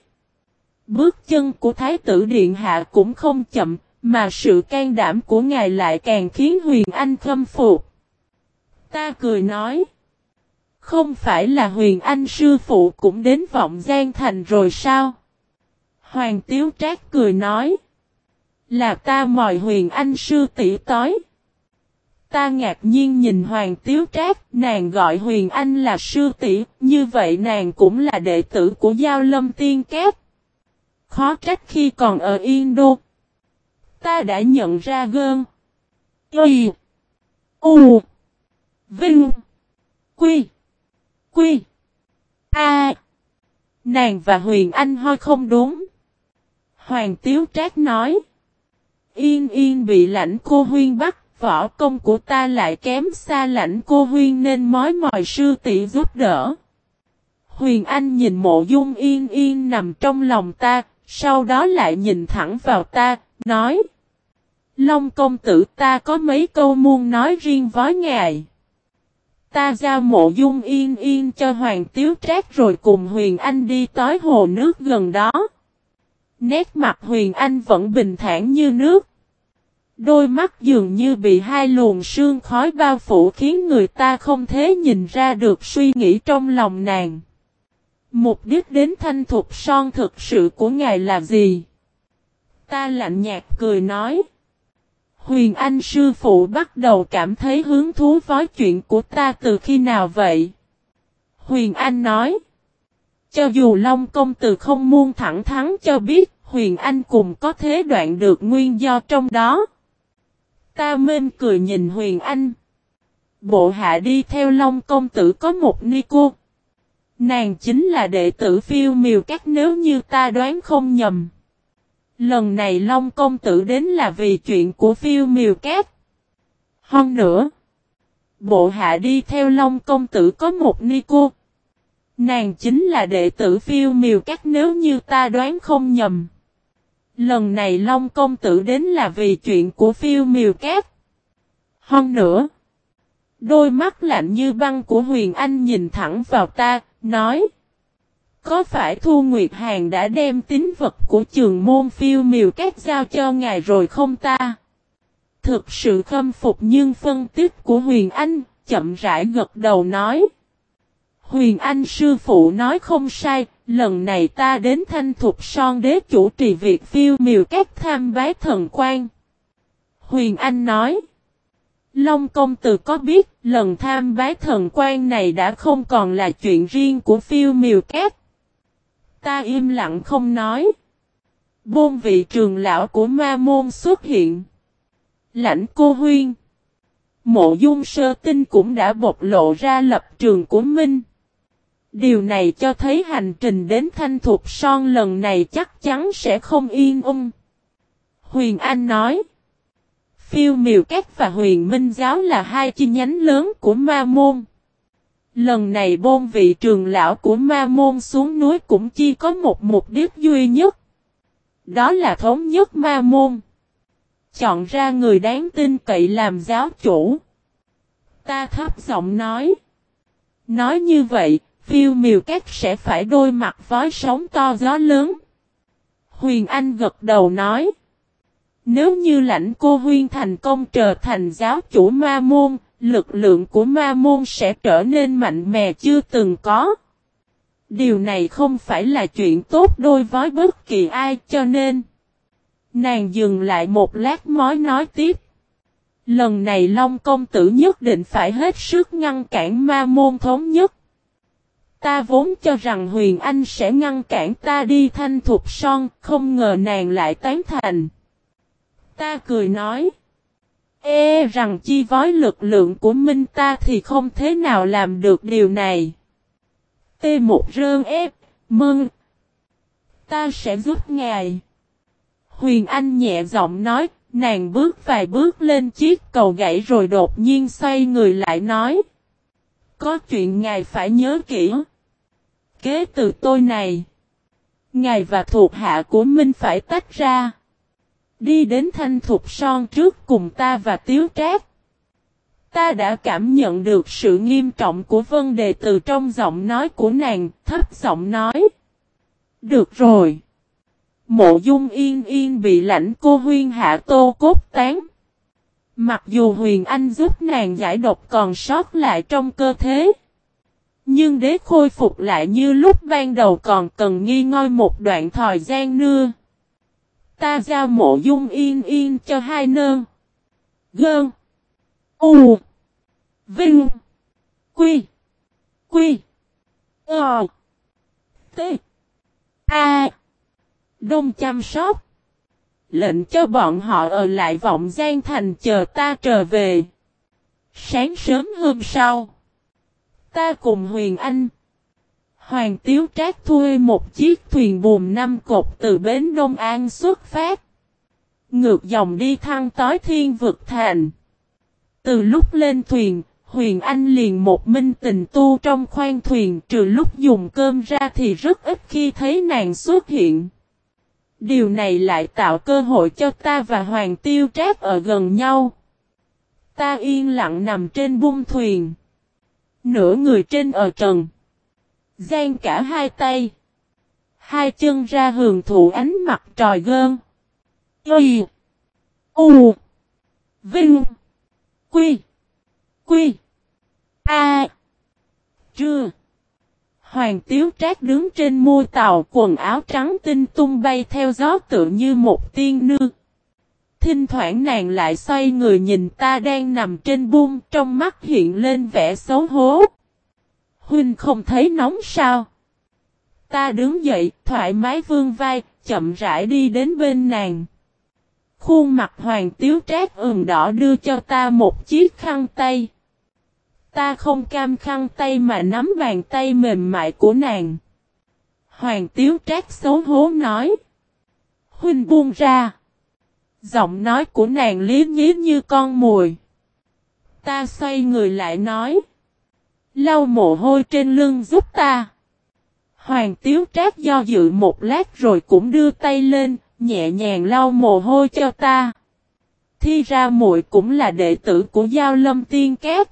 A: Bước chân của Thái tử Điện Hạ cũng không chậm, mà sự can đảm của ngài lại càng khiến Huyền Anh khâm phục. Ta cười nói. Không phải là Huyền Anh sư phụ cũng đến vọng gian thành rồi sao? Hoàng Tiếu Trác cười nói. Là ta mời Huyền Anh sư tỷ tới. Ta ngạc nhiên nhìn Hoàng Tiếu Trác, nàng gọi Huyền Anh là sư tỷ, như vậy nàng cũng là đệ tử của Giao Lâm Tiên Cát. Khó trách khi còn ở Indo, Ta đã nhận ra gơn. Y. U. Vinh. Quy. Quy. A. Nàng và Huyền Anh hơi không đúng. Hoàng Tiếu Trác nói. Yên yên bị lãnh cô huyên bắt, võ công của ta lại kém xa lãnh cô huyên nên mối mòi sư tỷ giúp đỡ. Huyền Anh nhìn mộ dung yên yên nằm trong lòng ta, sau đó lại nhìn thẳng vào ta, nói. Long công tử ta có mấy câu muôn nói riêng với ngài. Ta giao mộ dung yên yên cho Hoàng Tiếu Trác rồi cùng Huyền Anh đi tới hồ nước gần đó. Nét mặt Huyền Anh vẫn bình thản như nước. Đôi mắt dường như bị hai luồng sương khói bao phủ khiến người ta không thể nhìn ra được suy nghĩ trong lòng nàng. Mục đích đến thanh thục son thực sự của ngài là gì? Ta lạnh nhạt cười nói. Huyền Anh sư phụ bắt đầu cảm thấy hứng thú với chuyện của ta từ khi nào vậy? Huyền Anh nói. Cho dù Long Công Tử không muôn thẳng thắn cho biết, Huyền Anh cùng có thế đoạn được nguyên do trong đó. Ta mên cười nhìn Huyền Anh. Bộ hạ đi theo Long Công Tử có một ni cô. Nàng chính là đệ tử phiêu miều các nếu như ta đoán không nhầm. Lần này Long Công Tử đến là vì chuyện của phiêu miều cát. Hơn nữa. Bộ hạ đi theo Long Công Tử có một ni cô. Nàng chính là đệ tử phiêu miều cát nếu như ta đoán không nhầm. Lần này Long Công Tử đến là vì chuyện của phiêu miều cát. Hơn nữa. Đôi mắt lạnh như băng của Huyền Anh nhìn thẳng vào ta, nói. Có phải Thu Nguyệt Hàn đã đem tín vật của trường môn phiêu miều các giao cho ngài rồi không ta? Thực sự khâm phục nhưng phân tích của Huyền Anh, chậm rãi gật đầu nói. Huyền Anh sư phụ nói không sai, lần này ta đến thanh thục son đế chủ trì việc phiêu miều các tham bái thần quan. Huyền Anh nói. Long công tử có biết, lần tham bái thần quan này đã không còn là chuyện riêng của phiêu miều cát. Ta im lặng không nói. Bôn vị trường lão của ma môn xuất hiện. Lãnh cô huyên. Mộ dung sơ tinh cũng đã bộc lộ ra lập trường của Minh. Điều này cho thấy hành trình đến thanh thục son lần này chắc chắn sẽ không yên ung. Huyền Anh nói. Phiêu miều các và huyền minh giáo là hai chi nhánh lớn của ma môn. Lần này bôn vị trường lão của ma môn xuống núi cũng chỉ có một mục đích duy nhất. Đó là thống nhất ma môn. Chọn ra người đáng tin cậy làm giáo chủ. Ta thấp giọng nói. Nói như vậy, phiêu miều các sẽ phải đôi mặt với sóng to gió lớn. Huyền Anh gật đầu nói. Nếu như lãnh cô Huyên thành công trở thành giáo chủ ma môn, lực lượng của ma môn sẽ trở nên mạnh mẽ chưa từng có. Điều này không phải là chuyện tốt đôi với bất kỳ ai cho nên. Nàng dừng lại một lát mới nói tiếp. Lần này Long Công Tử nhất định phải hết sức ngăn cản ma môn thống nhất. Ta vốn cho rằng Huyền Anh sẽ ngăn cản ta đi thanh thục son, không ngờ nàng lại tán thành. Ta cười nói. Ê rằng chi với lực lượng của Minh ta thì không thế nào làm được điều này. T1 rơn ép, mừng. Ta sẽ giúp ngài. Huyền Anh nhẹ giọng nói, nàng bước vài bước lên chiếc cầu gãy rồi đột nhiên xoay người lại nói. Có chuyện ngài phải nhớ kỹ. kế từ tôi này. Ngài và thuộc hạ của Minh phải tách ra. Đi đến thanh thục son trước cùng ta và tiếu trác. Ta đã cảm nhận được sự nghiêm trọng của vấn đề từ trong giọng nói của nàng, thấp giọng nói. Được rồi. Mộ dung yên yên bị lãnh cô huyên hạ tô cốt tán. Mặc dù huyền anh giúp nàng giải độc còn sót lại trong cơ thể. Nhưng để khôi phục lại như lúc ban đầu còn cần nghi ngơi một đoạn thời gian nưa Ta giao mộ dung yên yên cho hai nơn. Gơn. U. Vinh. Quy. Quy. Ờ. T. A. Đông chăm sóc. Lệnh cho bọn họ ở lại vọng gian thành chờ ta trở về. Sáng sớm hôm sau. Ta cùng Huyền Anh. Hoàng Tiếu Trác thuê một chiếc thuyền buồm năm cột từ bến Đông An xuất phát. Ngược dòng đi thăng tối thiên vực thành. Từ lúc lên thuyền, Huyền Anh liền một minh tình tu trong khoang thuyền trừ lúc dùng cơm ra thì rất ít khi thấy nàng xuất hiện. Điều này lại tạo cơ hội cho ta và Hoàng Tiêu Trác ở gần nhau. Ta yên lặng nằm trên bung thuyền. Nửa người trên ở trần. Giang cả hai tay. Hai chân ra hưởng thụ ánh mặt tròi gơn. Y. U. Vinh. Quy. Quy. A. Trưa. Hoàng Tiếu Trác đứng trên môi tàu quần áo trắng tinh tung bay theo gió tự như một tiên nương. Thinh thoảng nàng lại xoay người nhìn ta đang nằm trên buông trong mắt hiện lên vẻ xấu hố. Huynh không thấy nóng sao? Ta đứng dậy, thoải mái vương vai, chậm rãi đi đến bên nàng. Khuôn mặt hoàng tiếu trác ửng đỏ đưa cho ta một chiếc khăn tay. Ta không cam khăn tay mà nắm bàn tay mềm mại của nàng. Hoàng tiếu trác xấu hố nói. Huynh buông ra. Giọng nói của nàng lý nhí như con mùi. Ta xoay người lại nói. Lau mồ hôi trên lưng giúp ta. Hoàng tiếu trác do dự một lát rồi cũng đưa tay lên, nhẹ nhàng lau mồ hôi cho ta. Thi ra muội cũng là đệ tử của Giao Lâm Tiên Cát.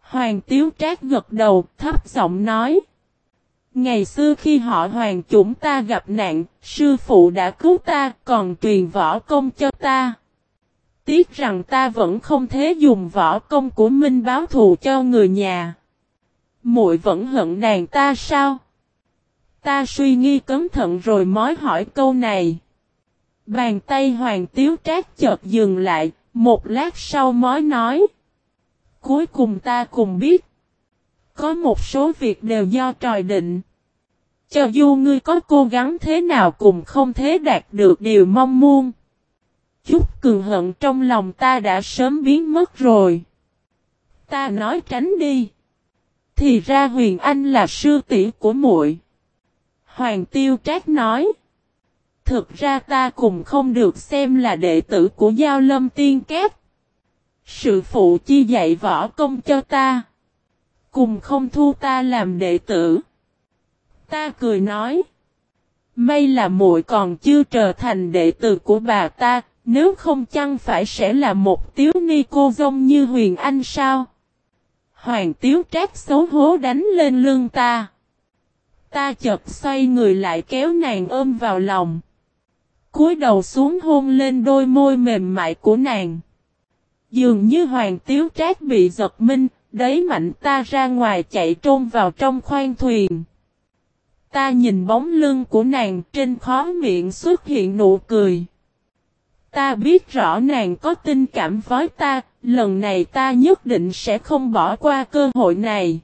A: Hoàng tiếu trác gật đầu, thấp giọng nói. Ngày xưa khi họ hoàng chúng ta gặp nạn, sư phụ đã cứu ta, còn truyền võ công cho ta. Tiếc rằng ta vẫn không thể dùng võ công của Minh báo thù cho người nhà. Muội vẫn hận nàng ta sao? Ta suy nghi cẩn thận rồi mới hỏi câu này. Bàn tay hoàng tiếu trác chợt dừng lại, một lát sau mới nói. Cuối cùng ta cùng biết. Có một số việc đều do trời định. Cho dù ngươi có cố gắng thế nào cũng không thể đạt được điều mong muốn. Chút cường hận trong lòng ta đã sớm biến mất rồi. Ta nói tránh đi. Thì ra Huyền Anh là sư tỷ của muội. Hoàng Tiêu Trác nói. Thực ra ta cũng không được xem là đệ tử của Giao Lâm Tiên Cát. Sự phụ chi dạy võ công cho ta. Cùng không thu ta làm đệ tử. Ta cười nói. May là muội còn chưa trở thành đệ tử của bà ta, nếu không chăng phải sẽ là một tiếu ni cô dông như huyền anh sao? Hoàng tiếu trác xấu hố đánh lên lưng ta. Ta chợt xoay người lại kéo nàng ôm vào lòng. cúi đầu xuống hôn lên đôi môi mềm mại của nàng. Dường như hoàng tiếu trác bị giật minh, đấy mạnh ta ra ngoài chạy trôn vào trong khoang thuyền. Ta nhìn bóng lưng của nàng trên khó miệng xuất hiện nụ cười. Ta biết rõ nàng có tình cảm với ta, lần này ta nhất định sẽ không bỏ qua cơ hội này.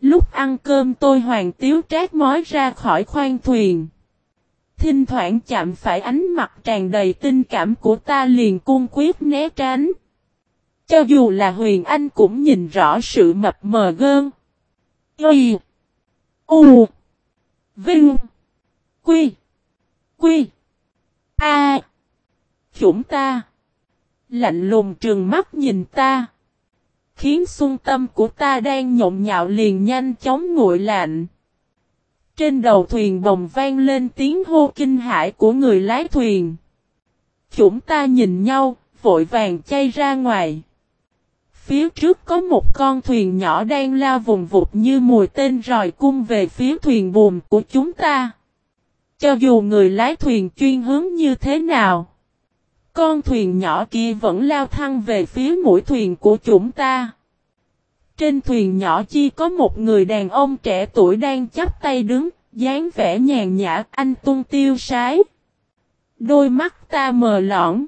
A: Lúc ăn cơm tôi hoàng tiếu trát mói ra khỏi khoang thuyền. Thinh thoảng chạm phải ánh mặt tràn đầy tình cảm của ta liền cung quyết né tránh. Cho dù là huyền anh cũng nhìn rõ sự mập mờ gơn. Y. U. Vinh. Quy. Quy. A. Chúng ta. Lạnh lùng trừng mắt nhìn ta. Khiến xung tâm của ta đang nhộn nhạo liền nhanh chóng nguội lạnh. Trên đầu thuyền bồng vang lên tiếng hô kinh hãi của người lái thuyền. Chúng ta nhìn nhau, vội vàng chay ra ngoài. Phía trước có một con thuyền nhỏ đang lao vùng vụt như mùi tên ròi cung về phía thuyền buồm của chúng ta. Cho dù người lái thuyền chuyên hướng như thế nào, con thuyền nhỏ kia vẫn lao thăng về phía mũi thuyền của chúng ta. Trên thuyền nhỏ chi có một người đàn ông trẻ tuổi đang chắp tay đứng, dáng vẻ nhàn nhã, anh tung tiêu sái. Đôi mắt ta mờ lõng.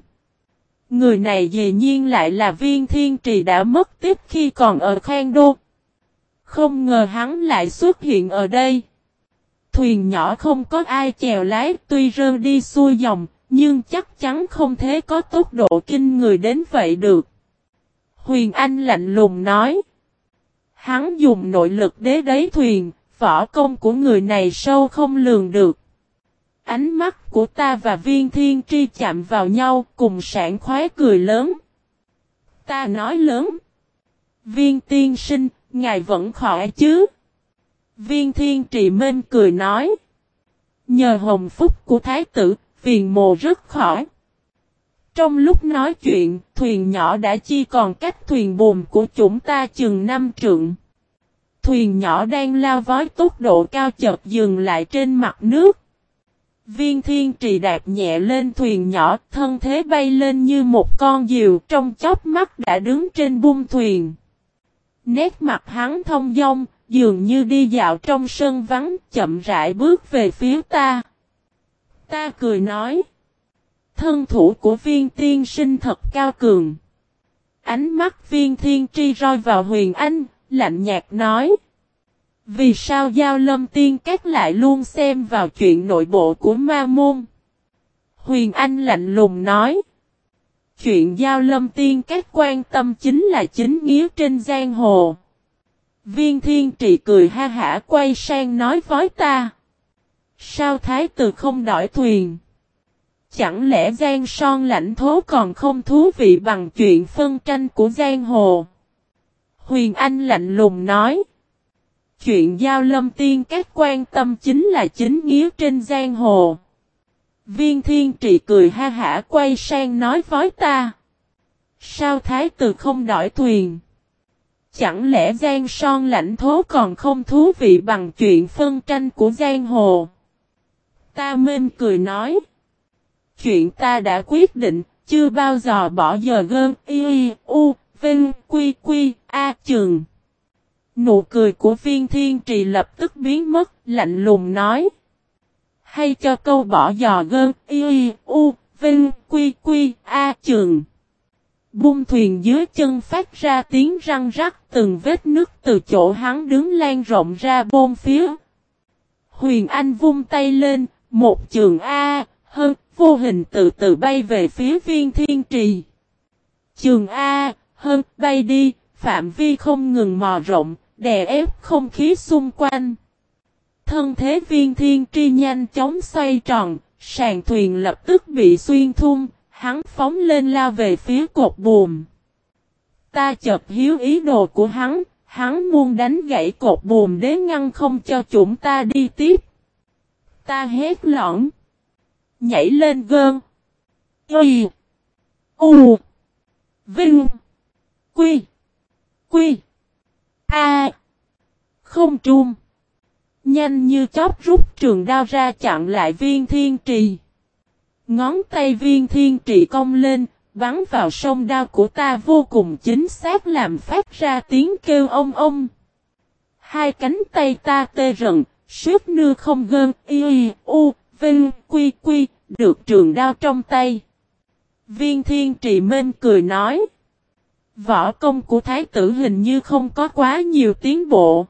A: Người này dĩ nhiên lại là viên thiên trì đã mất tiếp khi còn ở Khang Đô. Không ngờ hắn lại xuất hiện ở đây. Thuyền nhỏ không có ai chèo lái tuy rơ đi xuôi dòng, nhưng chắc chắn không thể có tốc độ kinh người đến vậy được. Huyền Anh lạnh lùng nói. Hắn dùng nội lực đế đáy thuyền, võ công của người này sâu không lường được. Ánh mắt của ta và viên thiên tri chạm vào nhau cùng sản khoái cười lớn. Ta nói lớn. Viên tiên sinh, ngài vẫn khỏi chứ? Viên thiên trì mên cười nói. Nhờ hồng phúc của thái tử, viền mồ rất khỏi. Trong lúc nói chuyện, thuyền nhỏ đã chi còn cách thuyền buồm của chúng ta chừng năm trượng. Thuyền nhỏ đang lao vói tốc độ cao chợt dừng lại trên mặt nước. Viên thiên trì đạp nhẹ lên thuyền nhỏ, thân thế bay lên như một con diều trong chóp mắt đã đứng trên bung thuyền. Nét mặt hắn thông dong, dường như đi dạo trong sân vắng, chậm rãi bước về phía ta. Ta cười nói. Thân thủ của viên tiên sinh thật cao cường. Ánh mắt viên thiên tri roi vào huyền anh, lạnh nhạt nói. Vì sao Giao Lâm Tiên Các lại luôn xem vào chuyện nội bộ của ma môn? Huyền Anh lạnh lùng nói. Chuyện Giao Lâm Tiên Các quan tâm chính là chính nghĩa trên giang hồ. Viên Thiên Trì cười ha hả quay sang nói với ta. Sao Thái Tử không đổi thuyền? Chẳng lẽ Giang Son lãnh thố còn không thú vị bằng chuyện phân tranh của Giang Hồ? Huyền Anh lạnh lùng nói. Chuyện giao lâm tiên các quan tâm chính là chính nghĩa trên giang hồ. Viên thiên trì cười ha hả quay sang nói với ta. Sao thái tử không đổi thuyền? Chẳng lẽ Giang Son lãnh thố còn không thú vị bằng chuyện phân tranh của Giang Hồ? Ta mên cười nói. Chuyện ta đã quyết định, chưa bao giờ bỏ giờ gơn, y, u, vinh, quy, quy, a, trường. Nụ cười của viên thiên trì lập tức biến mất, lạnh lùng nói. Hay cho câu bỏ giò gơn, y, u, vinh, quy, quy, a, trường. Bung thuyền dưới chân phát ra tiếng răng rắc từng vết nước từ chỗ hắn đứng lan rộng ra bôn phía. Huyền Anh vung tay lên, một trường A, hơn, vô hình từ từ bay về phía viên thiên trì. Trường A, hơn, bay đi, phạm vi không ngừng mò rộng, đè ép không khí xung quanh. Thân thế viên thiên tri nhanh chóng xoay tròn, sàn thuyền lập tức bị xuyên thun, hắn phóng lên lao về phía cột buồm. Ta chợt hiếu ý đồ của hắn, hắn muốn đánh gãy cột buồm để ngăn không cho chúng ta đi tiếp. Ta hét lõng. Nhảy lên gơn. Y. U. Vinh. Quy. Quy. A. không trung. Nhanh như chóp rút trường đao ra chặn lại viên thiên trì. Ngón tay viên thiên trì cong lên, bắn vào sông đao của ta vô cùng chính xác làm phát ra tiếng kêu ông ông. Hai cánh tay ta tê rần, Sức nưa không gơn, y, u, vinh, quy, quy, được trường đao trong tay. Viên thiên trì minh cười nói. Võ công của thái tử hình như không có quá nhiều tiến bộ.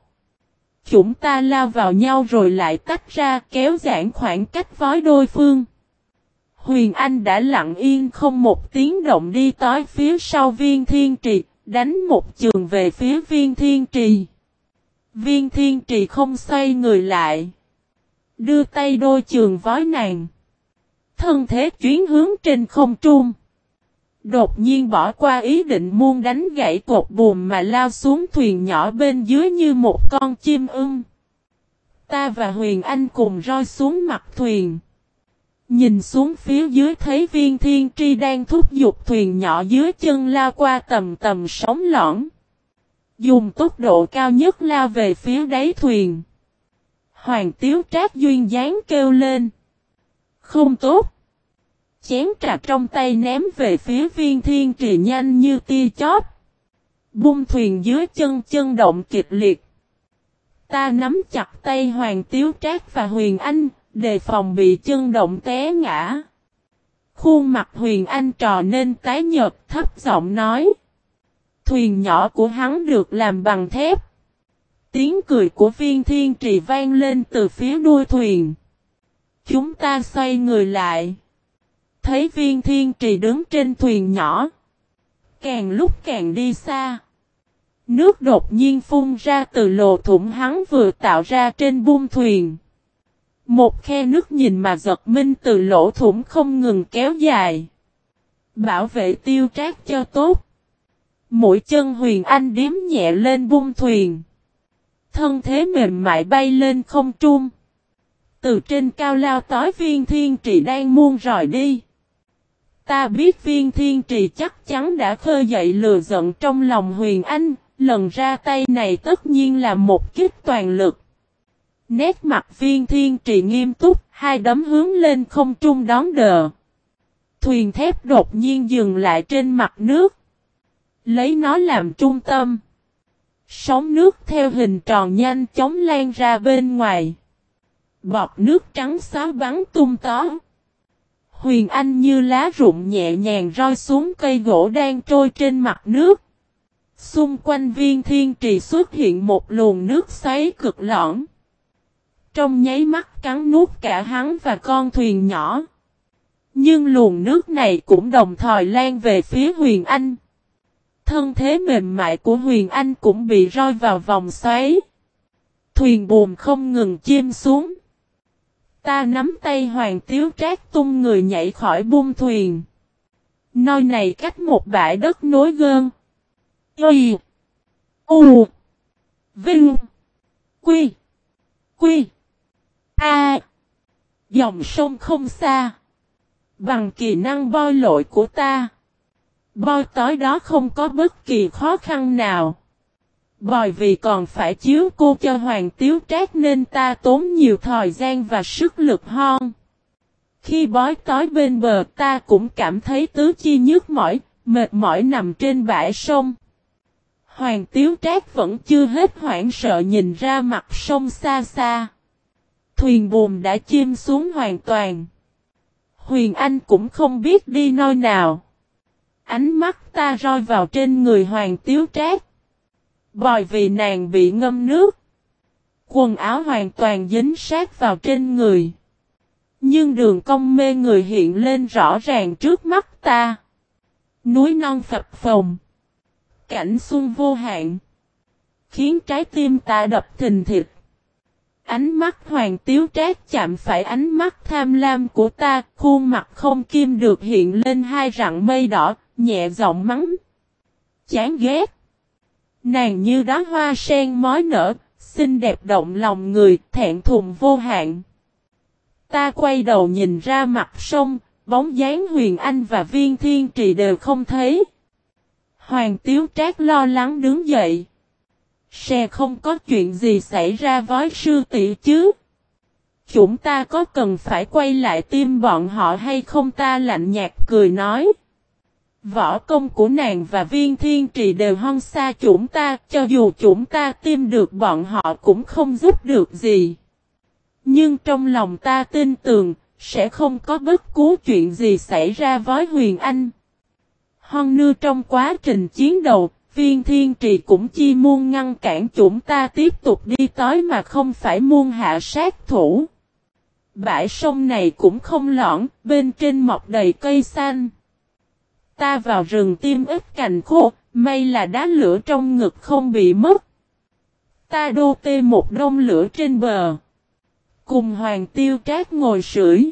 A: Chúng ta lao vào nhau rồi lại tách ra kéo giãn khoảng cách với đôi phương. Huyền Anh đã lặng yên không một tiếng động đi tới phía sau viên thiên trì, đánh một trường về phía viên thiên trì. Viên thiên trì không xoay người lại. Đưa tay đôi trường với nàng. Thân thế chuyến hướng trên không trung. Đột nhiên bỏ qua ý định muôn đánh gãy cột buồm mà lao xuống thuyền nhỏ bên dưới như một con chim ưng. Ta và Huyền Anh cùng roi xuống mặt thuyền. Nhìn xuống phía dưới thấy viên thiên tri đang thúc giục thuyền nhỏ dưới chân lao qua tầm tầm sóng lõn. Dùng tốc độ cao nhất lao về phía đáy thuyền. Hoàng tiếu trác duyên dáng kêu lên. Không tốt. Chén trà trong tay ném về phía viên thiên trì nhanh như tia chóp. Bung thuyền dưới chân chân động kịch liệt. Ta nắm chặt tay Hoàng Tiếu Trác và Huyền Anh, đề phòng bị chân động té ngã. Khuôn mặt Huyền Anh trò nên tái nhợt thấp giọng nói. Thuyền nhỏ của hắn được làm bằng thép. Tiếng cười của viên thiên trì vang lên từ phía đuôi thuyền. Chúng ta xoay người lại. Thấy viên thiên trì đứng trên thuyền nhỏ. Càng lúc càng đi xa. Nước đột nhiên phun ra từ lỗ thủng hắn vừa tạo ra trên buông thuyền. Một khe nước nhìn mà giật minh từ lỗ thủng không ngừng kéo dài. Bảo vệ tiêu trác cho tốt. Mũi chân huyền anh điếm nhẹ lên bung thuyền. Thân thế mềm mại bay lên không trung. Từ trên cao lao tối viên thiên trì đang muôn rời đi. Ta biết viên thiên trì chắc chắn đã khơi dậy lừa giận trong lòng huyền anh, lần ra tay này tất nhiên là một kích toàn lực. Nét mặt viên thiên trì nghiêm túc, hai đấm hướng lên không trung đón đờ. Thuyền thép đột nhiên dừng lại trên mặt nước. Lấy nó làm trung tâm. Sóng nước theo hình tròn nhanh chóng lan ra bên ngoài. Bọt nước trắng xóa bắn tung tó. Huyền Anh như lá rụng nhẹ nhàng roi xuống cây gỗ đang trôi trên mặt nước. Xung quanh viên thiên trì xuất hiện một luồng nước xoáy cực lõn. Trong nháy mắt cắn nuốt cả hắn và con thuyền nhỏ. Nhưng luồng nước này cũng đồng thời lan về phía Huyền Anh. Thân thế mềm mại của Huyền Anh cũng bị roi vào vòng xoáy. Thuyền buồm không ngừng chim xuống. Ta nắm tay Hoàng Tiếu Trác tung người nhảy khỏi buông thuyền. Nơi này cách một bãi đất nối gơn. Y. U. Vinh. Quy. Quy. A. Dòng sông không xa. Bằng kỳ năng boi lội của ta. Boi tối đó không có bất kỳ khó khăn nào. Bởi vì còn phải chiếu cô cho Hoàng Tiếu Trác nên ta tốn nhiều thời gian và sức lực hơn. Khi bói tối bên bờ ta cũng cảm thấy tứ chi nhức mỏi, mệt mỏi nằm trên bãi sông. Hoàng Tiếu Trác vẫn chưa hết hoảng sợ nhìn ra mặt sông xa xa. Thuyền buồm đã chim xuống hoàn toàn. Huyền Anh cũng không biết đi nơi nào. Ánh mắt ta roi vào trên người Hoàng Tiếu Trác. Bởi vì nàng bị ngâm nước. Quần áo hoàn toàn dính sát vào trên người. Nhưng đường cong mê người hiện lên rõ ràng trước mắt ta. Núi non phập phồng. Cảnh xuân vô hạn. Khiến trái tim ta đập thình thịt. Ánh mắt hoàng tiếu trác chạm phải ánh mắt tham lam của ta, khuôn mặt không kim được hiện lên hai rặng mây đỏ, nhẹ giọng mắng. Chán ghét. Nàng như đóa hoa sen mói nở, xinh đẹp động lòng người, thẹn thùng vô hạn. Ta quay đầu nhìn ra mặt sông, bóng dáng huyền anh và viên thiên trì đều không thấy. Hoàng Tiếu Trác lo lắng đứng dậy. Sẽ không có chuyện gì xảy ra với sư tỷ chứ. Chúng ta có cần phải quay lại tim bọn họ hay không ta lạnh nhạt cười nói. Võ công của nàng và viên thiên trì đều hơn xa chúng ta, cho dù chúng ta tìm được bọn họ cũng không giúp được gì. Nhưng trong lòng ta tin tưởng, sẽ không có bất cứ chuyện gì xảy ra với Huyền Anh. Hon nưa trong quá trình chiến đấu, viên thiên trì cũng chi muôn ngăn cản chúng ta tiếp tục đi tới mà không phải muôn hạ sát thủ. Bãi sông này cũng không lõn, bên trên mọc đầy cây xanh. Ta vào rừng tim ít cành khô, may là đá lửa trong ngực không bị mất. Ta đô tê một đông lửa trên bờ. Cùng Hoàng Tiêu Trác ngồi sưởi.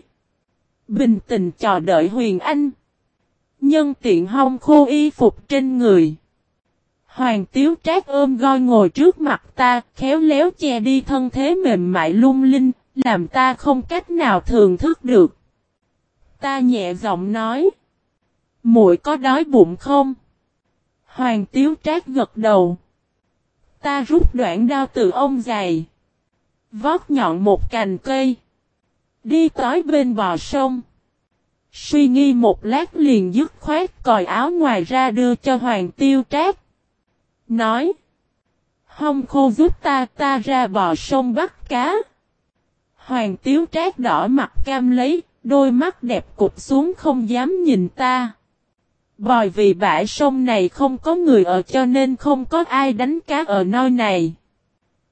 A: Bình tình chờ đợi Huyền Anh. Nhân tiện hong khô y phục trên người. Hoàng Tiếu Trác ôm goi ngồi trước mặt ta, khéo léo che đi thân thế mềm mại lung linh, làm ta không cách nào thường thức được. Ta nhẹ giọng nói muội có đói bụng không? Hoàng Tiếu Trác gật đầu. Ta rút đoạn đao từ ông giày. Vót nhọn một cành cây. Đi tới bên bò sông. Suy nghi một lát liền dứt khoát còi áo ngoài ra đưa cho Hoàng Tiêu Trác. Nói. Hông khô giúp ta ta ra bò sông bắt cá. Hoàng Tiếu Trác đỏ mặt cam lấy, đôi mắt đẹp cụp xuống không dám nhìn ta. Bòi vì bãi sông này không có người ở cho nên không có ai đánh cá ở nơi này.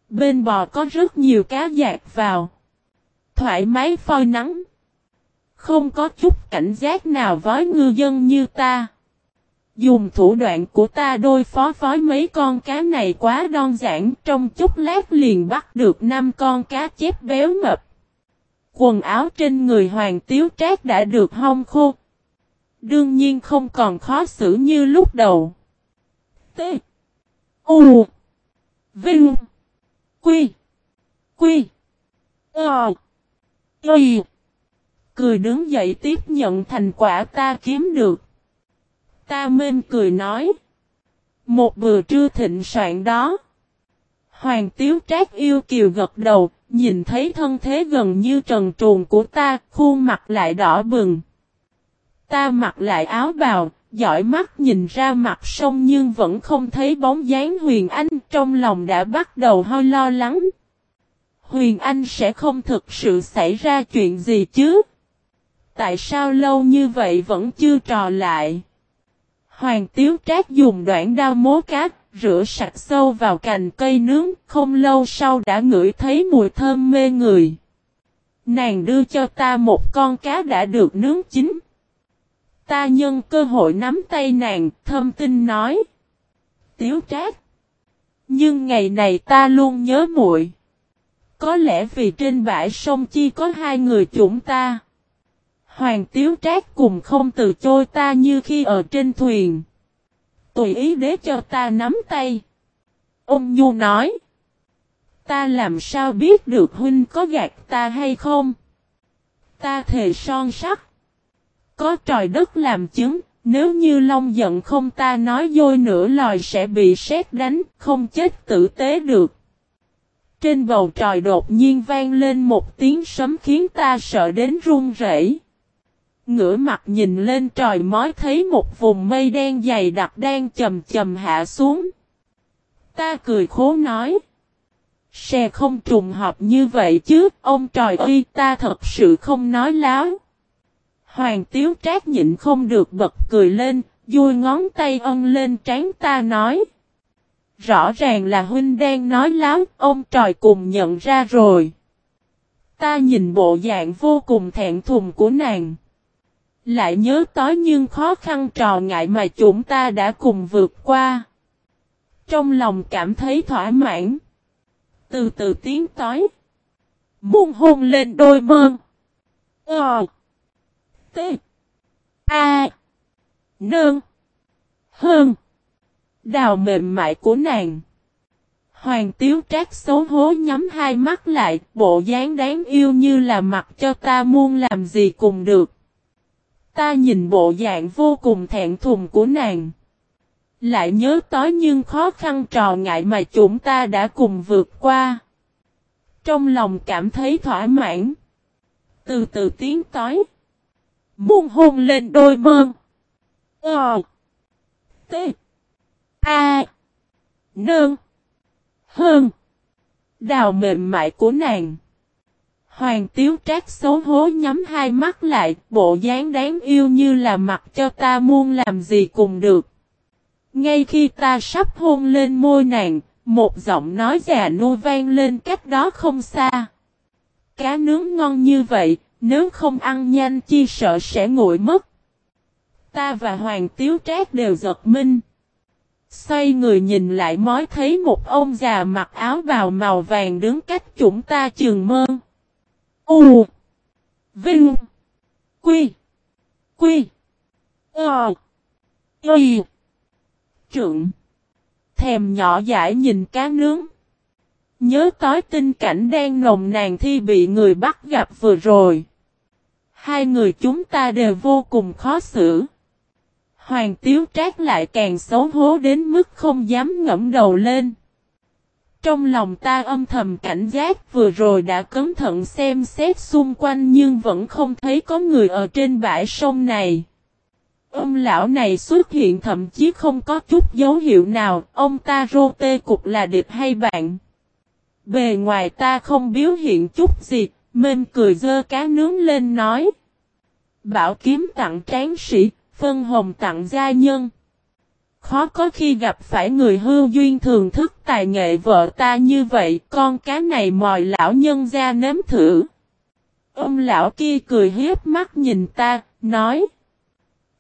A: Bên bò có rất nhiều cá dạt vào. Thoải mái phơi nắng. Không có chút cảnh giác nào với ngư dân như ta. Dùng thủ đoạn của ta đôi phó với mấy con cá này quá đơn giản, trong chút lát liền bắt được năm con cá chép béo mập. Quần áo trên người hoàng tiếu trác đã được hong khô. Đương nhiên không còn khó xử như lúc đầu. T. U. Vinh. Quy. Quy. Ờ. Y. Cười đứng dậy tiếp nhận thành quả ta kiếm được. Ta mên cười nói. Một bữa trưa thịnh soạn đó. Hoàng tiếu trác yêu kiều gật đầu, nhìn thấy thân thế gần như trần truồng của ta, khuôn mặt lại đỏ bừng. Ta mặc lại áo bào, dõi mắt nhìn ra mặt sông nhưng vẫn không thấy bóng dáng Huyền Anh, trong lòng đã bắt đầu hơi lo lắng. Huyền Anh sẽ không thực sự xảy ra chuyện gì chứ? Tại sao lâu như vậy vẫn chưa trò lại? Hoàng Tiếu Trác dùng đoạn đao mố cát, rửa sạch sâu vào cành cây nướng, không lâu sau đã ngửi thấy mùi thơm mê người. Nàng đưa cho ta một con cá đã được nướng chín. Ta nhân cơ hội nắm tay nàng, thâm tinh nói. Tiếu Trác. Nhưng ngày này ta luôn nhớ muội. Có lẽ vì trên bãi sông chi có hai người chúng ta. Hoàng Tiếu Trác cùng không từ chối ta như khi ở trên thuyền. Tùy ý đế cho ta nắm tay. Ông Nhu nói. Ta làm sao biết được huynh có gạt ta hay không? Ta thề son sắc. Có trời đất làm chứng, nếu như Long giận không ta nói dôi nửa lòi sẽ bị sét đánh, không chết tử tế được. Trên bầu trời đột nhiên vang lên một tiếng sấm khiến ta sợ đến run rẩy. Ngửa mặt nhìn lên trời mói thấy một vùng mây đen dày đặc đang chầm chầm hạ xuống. Ta cười khố nói. Sẽ không trùng hợp như vậy chứ, ông trời ơi ta thật sự không nói láo. Hoàng tiếu trác nhịn không được bật cười lên, vui ngón tay ân lên trán ta nói. Rõ ràng là huynh đang nói láo, ông trời cùng nhận ra rồi. Ta nhìn bộ dạng vô cùng thẹn thùng của nàng. Lại nhớ tối nhưng khó khăn trò ngại mà chúng ta đã cùng vượt qua. Trong lòng cảm thấy thỏa mãn. Từ từ tiến tối. Muôn hôn lên đôi mơn. Ờ. T. A. Nương. Hơn. Đào mềm mại của nàng. Hoàng tiếu trác xấu hố nhắm hai mắt lại, bộ dáng đáng yêu như là mặt cho ta muôn làm gì cùng được. Ta nhìn bộ dạng vô cùng thẹn thùng của nàng. Lại nhớ tối nhưng khó khăn trò ngại mà chúng ta đã cùng vượt qua. Trong lòng cảm thấy thỏa mãn. Từ từ tiếng tối. Muôn hôn lên đôi mơn. Ờ. T. A. Nương. Hơn. Đào mềm mại của nàng. Hoàng tiếu trác xấu hố nhắm hai mắt lại, bộ dáng đáng yêu như là mặt cho ta muôn làm gì cùng được. Ngay khi ta sắp hôn lên môi nàng, một giọng nói già nua vang lên cách đó không xa. Cá nướng ngon như vậy, nếu không ăn nhanh chi sợ sẽ nguội mất. Ta và Hoàng Tiếu Trác đều giật minh. Xoay người nhìn lại mới thấy một ông già mặc áo bào màu vàng đứng cách chúng ta trường mơ. U. Vinh. Quy. Quy. Ờ. Y. Trượng. thèm nhỏ dãi nhìn cá nướng. Nhớ tối tinh cảnh đang nồng nàn thi bị người bắt gặp vừa rồi. Hai người chúng ta đều vô cùng khó xử. Hoàng Tiếu Trác lại càng xấu hố đến mức không dám ngẫm đầu lên. Trong lòng ta âm thầm cảnh giác vừa rồi đã cẩn thận xem xét xung quanh nhưng vẫn không thấy có người ở trên bãi sông này. Ông lão này xuất hiện thậm chí không có chút dấu hiệu nào, ông ta rô tê cục là địch hay bạn. Bề ngoài ta không biểu hiện chút gì, mên cười dơ cá nướng lên nói. Bảo kiếm tặng tráng sĩ, phân hồng tặng gia nhân. Khó có khi gặp phải người hưu duyên thường thức tài nghệ vợ ta như vậy, con cá này mòi lão nhân ra nếm thử. Ông lão kia cười hiếp mắt nhìn ta, nói.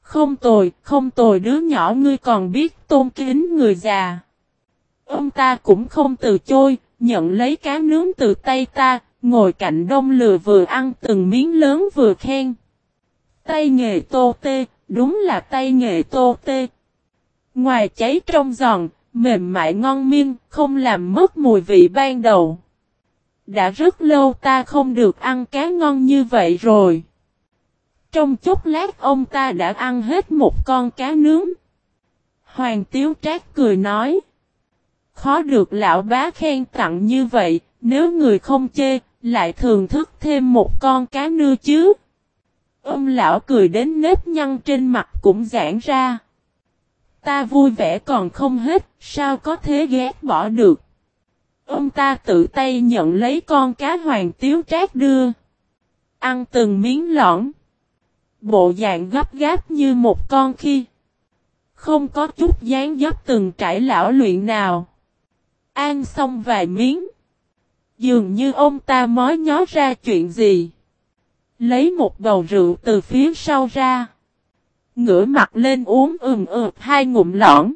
A: Không tồi, không tồi đứa nhỏ ngươi còn biết tôn kính người già. Ông ta cũng không từ chối, nhận lấy cá nướng từ tay ta, ngồi cạnh đông lừa vừa ăn từng miếng lớn vừa khen. Tay nghề tô tê, đúng là tay nghề tô tê. Ngoài cháy trong giòn, mềm mại ngon miên, không làm mất mùi vị ban đầu. Đã rất lâu ta không được ăn cá ngon như vậy rồi. Trong chốc lát ông ta đã ăn hết một con cá nướng. Hoàng Tiếu Trác cười nói. Khó được lão bá khen tặng như vậy, nếu người không chê, lại thường thức thêm một con cá nưa chứ. Ông lão cười đến nếp nhăn trên mặt cũng giãn ra. Ta vui vẻ còn không hết, sao có thế ghét bỏ được. Ông ta tự tay nhận lấy con cá hoàng tiếu trác đưa. Ăn từng miếng lõng. Bộ dạng gấp gáp như một con khi. Không có chút dáng dấp từng trải lão luyện nào. Ăn xong vài miếng. Dường như ông ta mới nhó ra chuyện gì. Lấy một bầu rượu từ phía sau ra. Ngửa mặt lên uống ừm ực hai ngụm lõn.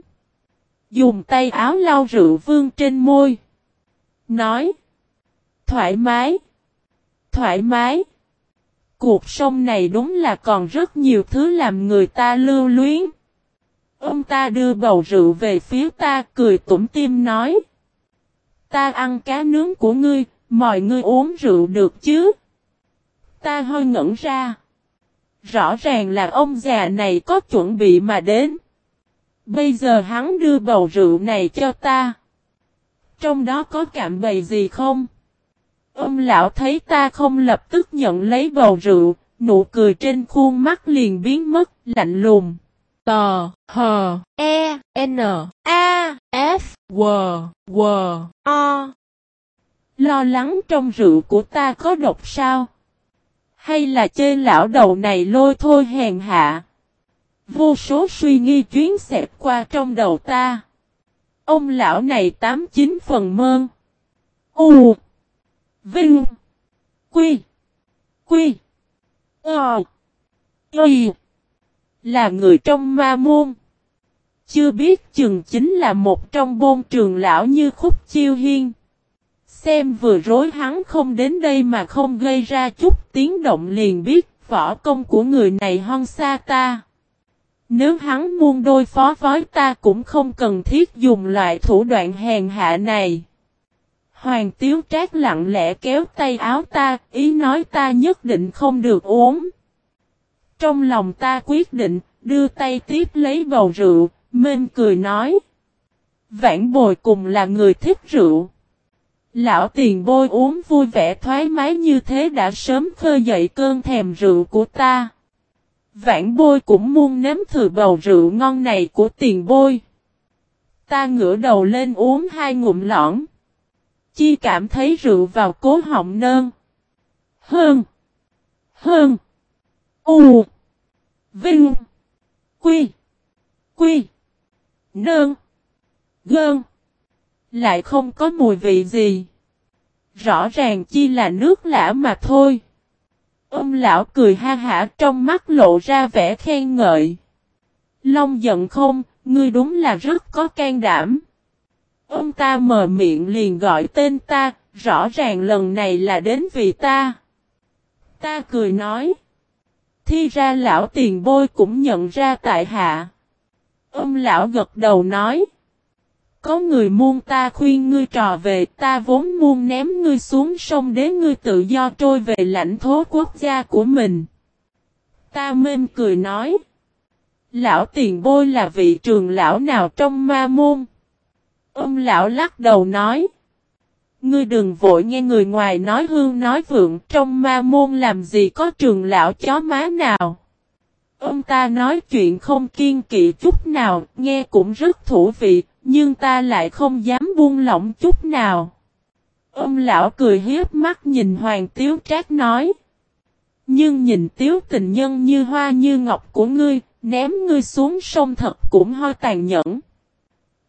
A: Dùng tay áo lau rượu vương trên môi. Nói. Thoải mái. Thoải mái. Cuộc sống này đúng là còn rất nhiều thứ làm người ta lưu luyến. Ông ta đưa bầu rượu về phía ta cười tủm tim nói. Ta ăn cá nướng của ngươi, mọi người uống rượu được chứ? Ta hơi ngẩn ra. Rõ ràng là ông già này có chuẩn bị mà đến. Bây giờ hắn đưa bầu rượu này cho ta. Trong đó có cạm bầy gì không? Ông lão thấy ta không lập tức nhận lấy bầu rượu, nụ cười trên khuôn mắt liền biến mất, lạnh lùng. Tò, hờ, e, n, a, f, w, w, o. Lo lắng trong rượu của ta có độc sao? Hay là chê lão đầu này lôi thôi hèn hạ? Vô số suy nghi chuyến xẹp qua trong đầu ta. Ông lão này tám chín phần mơn. U. Vinh. Quy. Quy. Ờ. Y. Là người trong ma môn. Chưa biết chừng chính là một trong bôn trường lão như khúc chiêu hiên. Xem vừa rối hắn không đến đây mà không gây ra chút tiếng động liền biết võ công của người này hon xa ta. Nếu hắn muôn đôi phó vói ta cũng không cần thiết dùng loại thủ đoạn hèn hạ này. Hoàng Tiếu Trác lặng lẽ kéo tay áo ta, ý nói ta nhất định không được uống. Trong lòng ta quyết định, đưa tay tiếp lấy bầu rượu, Mên cười nói. Vãn bồi cùng là người thích rượu. Lão tiền bôi uống vui vẻ thoải mái như thế đã sớm khơi dậy cơn thèm rượu của ta. Vãn bôi cũng muốn nếm thử bầu rượu ngon này của tiền bôi. Ta ngửa đầu lên uống hai ngụm lõng. Chi cảm thấy rượu vào cố họng nơn. Hơn. Hơn. U. Vinh. Quy. Quy. Nơn. Gơn. Lại không có mùi vị gì. Rõ ràng chi là nước lã mà thôi. Ông lão cười ha hả trong mắt lộ ra vẻ khen ngợi. Long giận không, ngươi đúng là rất có can đảm. Ông ta mở miệng liền gọi tên ta, rõ ràng lần này là đến vì ta. Ta cười nói. Thi ra lão tiền bôi cũng nhận ra tại hạ. Ông lão gật đầu nói. có người muôn ta khuyên ngươi trò về, ta vốn muôn ném ngươi xuống sông để ngươi tự do trôi về lãnh thổ quốc gia của mình. Ta mên cười nói. Lão tiền bôi là vị trường lão nào trong ma môn? Ông lão lắc đầu nói. Ngươi đừng vội nghe người ngoài nói hương nói vượng trong ma môn làm gì có trường lão chó má nào. Ông ta nói chuyện không kiên kỵ chút nào, nghe cũng rất thú vị, nhưng ta lại không dám buông lỏng chút nào. Ông lão cười hiếp mắt nhìn Hoàng Tiếu Trác nói. Nhưng nhìn Tiếu tình nhân như hoa như ngọc của ngươi, ném ngươi xuống sông thật cũng hơi tàn nhẫn.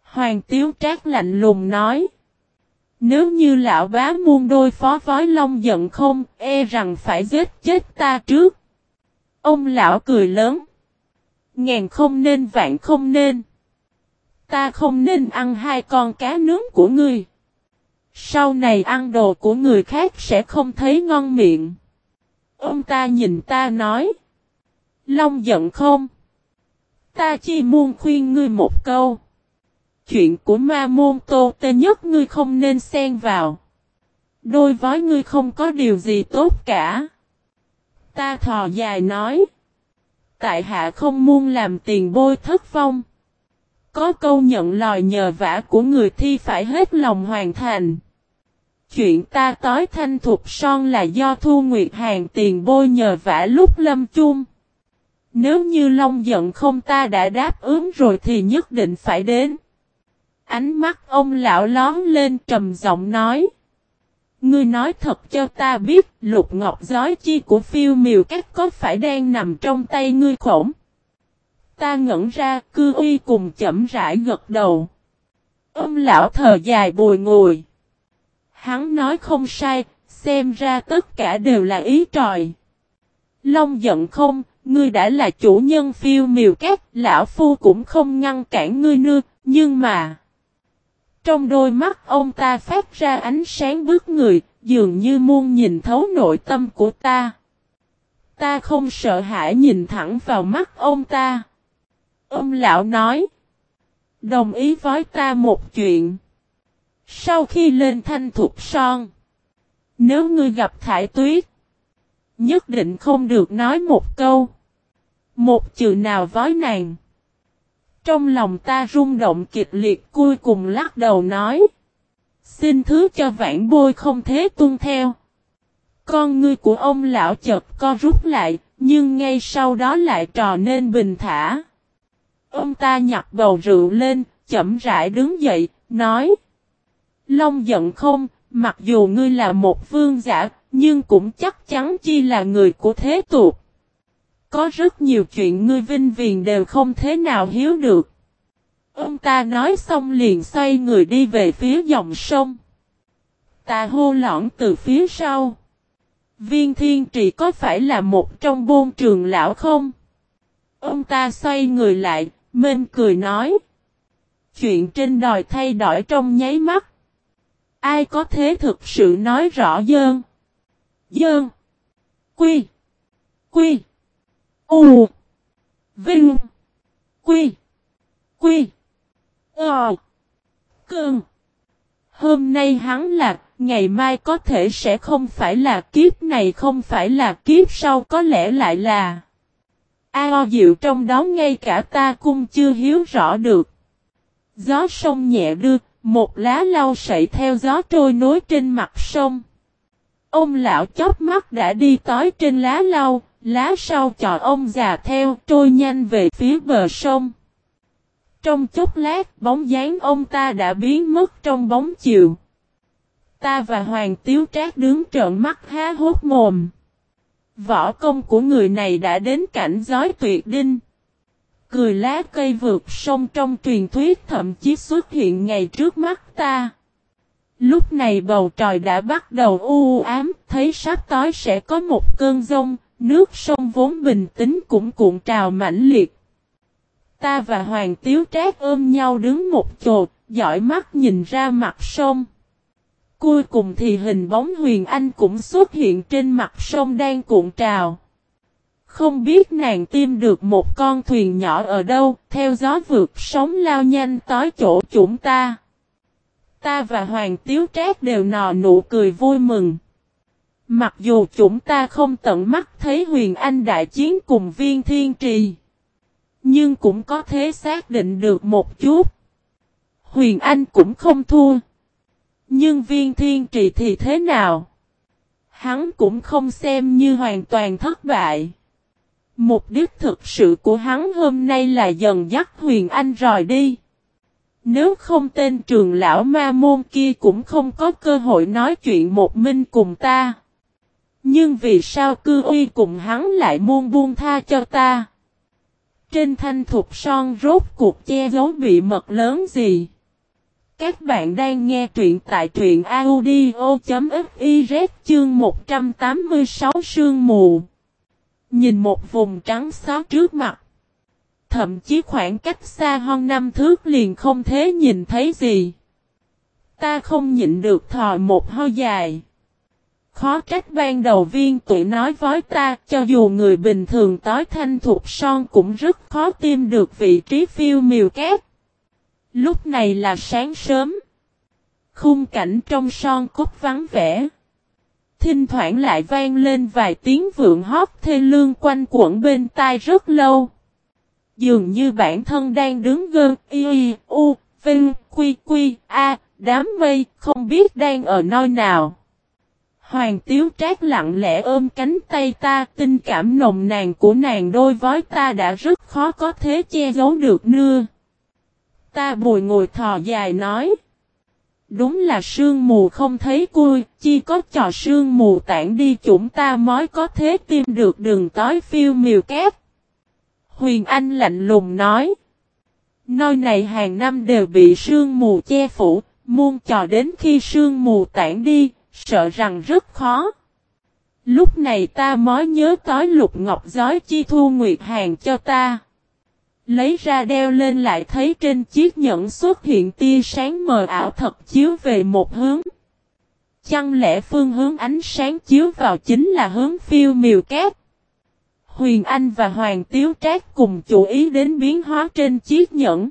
A: Hoàng Tiếu Trác lạnh lùng nói. Nếu như lão bá muôn đôi phó vói long giận không, e rằng phải giết chết ta trước. Ông lão cười lớn. Ngàn không nên, vạn không nên. Ta không nên ăn hai con cá nướng của ngươi. Sau này ăn đồ của người khác sẽ không thấy ngon miệng. Ông ta nhìn ta nói. Long giận không? Ta chỉ muốn khuyên ngươi một câu. Chuyện của ma môn tô tê nhất ngươi không nên xen vào. Đôi vói ngươi không có điều gì tốt cả. Ta thò dài nói. Tại hạ không muốn làm tiền bôi thất vong. Có câu nhận lòi nhờ vả của người thi phải hết lòng hoàn thành. Chuyện ta tối thanh thuộc son là do Thu Nguyệt Hàng tiền bôi nhờ vả lúc lâm chung. Nếu như Long giận không ta đã đáp ứng rồi thì nhất định phải đến. Ánh mắt ông lão lón lên trầm giọng nói. Ngươi nói thật cho ta biết lục ngọc giói chi của phiêu miều các có phải đang nằm trong tay ngươi khổng. Ta ngẩn ra cư uy cùng chậm rãi gật đầu. Ông lão thờ dài bùi ngồi. Hắn nói không sai, xem ra tất cả đều là ý tròi. Long giận không, ngươi đã là chủ nhân phiêu miều các, lão phu cũng không ngăn cản ngươi nương, nhưng mà... Trong đôi mắt ông ta phát ra ánh sáng bước người, dường như muôn nhìn thấu nội tâm của ta. Ta không sợ hãi nhìn thẳng vào mắt ông ta. Ông lão nói. Đồng ý với ta một chuyện. Sau khi lên thanh thục son. Nếu ngươi gặp thải tuyết. Nhất định không được nói một câu. Một chữ nào với nàng. Trong lòng ta rung động kịch liệt cuối cùng lắc đầu nói. Xin thứ cho vãn bôi không thế tuân theo. Con ngươi của ông lão chợt co rút lại, nhưng ngay sau đó lại trò nên bình thả. Ông ta nhặt bầu rượu lên, chậm rãi đứng dậy, nói. Long giận không, mặc dù ngươi là một vương giả, nhưng cũng chắc chắn chi là người của thế tục. Có rất nhiều chuyện ngươi vinh viền đều không thế nào hiếu được. Ông ta nói xong liền xoay người đi về phía dòng sông. Ta hô lõn từ phía sau. Viên thiên trì có phải là một trong bôn trường lão không? Ông ta xoay người lại, mênh cười nói. Chuyện trên đòi thay đổi trong nháy mắt. Ai có thế thực sự nói rõ dơn? Dơn. Quy. Quy. U. Vinh. Quy. Quy. Ờ. Cơn. Hôm nay hắn là, ngày mai có thể sẽ không phải là kiếp này không phải là kiếp sau có lẽ lại là. A diệu trong đó ngay cả ta cũng chưa hiếu rõ được. Gió sông nhẹ đưa, một lá lau sậy theo gió trôi nối trên mặt sông. Ông lão chóp mắt đã đi tối trên lá lau, lá sau chọ ông già theo trôi nhanh về phía bờ sông. Trong chốc lát, bóng dáng ông ta đã biến mất trong bóng chiều. Ta và Hoàng Tiếu Trác đứng trợn mắt há hốt mồm. Võ công của người này đã đến cảnh giới tuyệt đinh. Cười lá cây vượt sông trong truyền thuyết thậm chí xuất hiện ngày trước mắt ta. Lúc này bầu trời đã bắt đầu u ám, thấy sắp tối sẽ có một cơn rông, nước sông vốn bình tĩnh cũng cuộn trào mãnh liệt. Ta và Hoàng Tiếu Trác ôm nhau đứng một chỗ, dõi mắt nhìn ra mặt sông. Cuối cùng thì hình bóng Huyền Anh cũng xuất hiện trên mặt sông đang cuộn trào. Không biết nàng tìm được một con thuyền nhỏ ở đâu, theo gió vượt sóng lao nhanh tới chỗ chúng ta ta và Hoàng Tiếu Trác đều nò nụ cười vui mừng. Mặc dù chúng ta không tận mắt thấy Huyền Anh đại chiến cùng viên thiên trì. Nhưng cũng có thể xác định được một chút. Huyền Anh cũng không thua. Nhưng viên thiên trì thì thế nào? Hắn cũng không xem như hoàn toàn thất bại. Mục đích thực sự của hắn hôm nay là dần dắt Huyền Anh rời đi. Nếu không tên trường lão ma môn kia cũng không có cơ hội nói chuyện một minh cùng ta. Nhưng vì sao cư uy cùng hắn lại muôn buông tha cho ta? Trên thanh thục son rốt cuộc che giấu bị mật lớn gì? Các bạn đang nghe truyện tại truyện audio.fiz chương 186 sương mù. Nhìn một vùng trắng xóa trước mặt. Thậm chí khoảng cách xa hơn năm thước liền không thế nhìn thấy gì. Ta không nhịn được thò một hơi dài. Khó trách ban đầu viên tụi nói với ta, cho dù người bình thường tối thanh thuộc son cũng rất khó tìm được vị trí phiêu miều kép. Lúc này là sáng sớm. Khung cảnh trong son cốt vắng vẻ. Thỉnh thoảng lại vang lên vài tiếng vượng hót thê lương quanh quẩn bên tai rất lâu. Dường như bản thân đang đứng gần y u vinh quy quy a đám mây không biết đang ở nơi nào. Hoàng tiếu trác lặng lẽ ôm cánh tay ta tình cảm nồng nàn của nàng đôi vói ta đã rất khó có thế che giấu được nưa. Ta bùi ngồi thò dài nói. Đúng là sương mù không thấy cui, chi có trò sương mù tản đi chúng ta mới có thế tìm được đường tối phiêu miều kép. Huyền Anh lạnh lùng nói. Nơi này hàng năm đều bị sương mù che phủ, muôn trò đến khi sương mù tản đi, sợ rằng rất khó. Lúc này ta mới nhớ tới lục ngọc giói chi thu nguyệt hàng cho ta. Lấy ra đeo lên lại thấy trên chiếc nhẫn xuất hiện tia sáng mờ ảo thật chiếu về một hướng. Chẳng lẽ phương hướng ánh sáng chiếu vào chính là hướng phiêu miều kép? Huyền Anh và Hoàng Tiếu Trác cùng chú ý đến biến hóa trên chiếc nhẫn.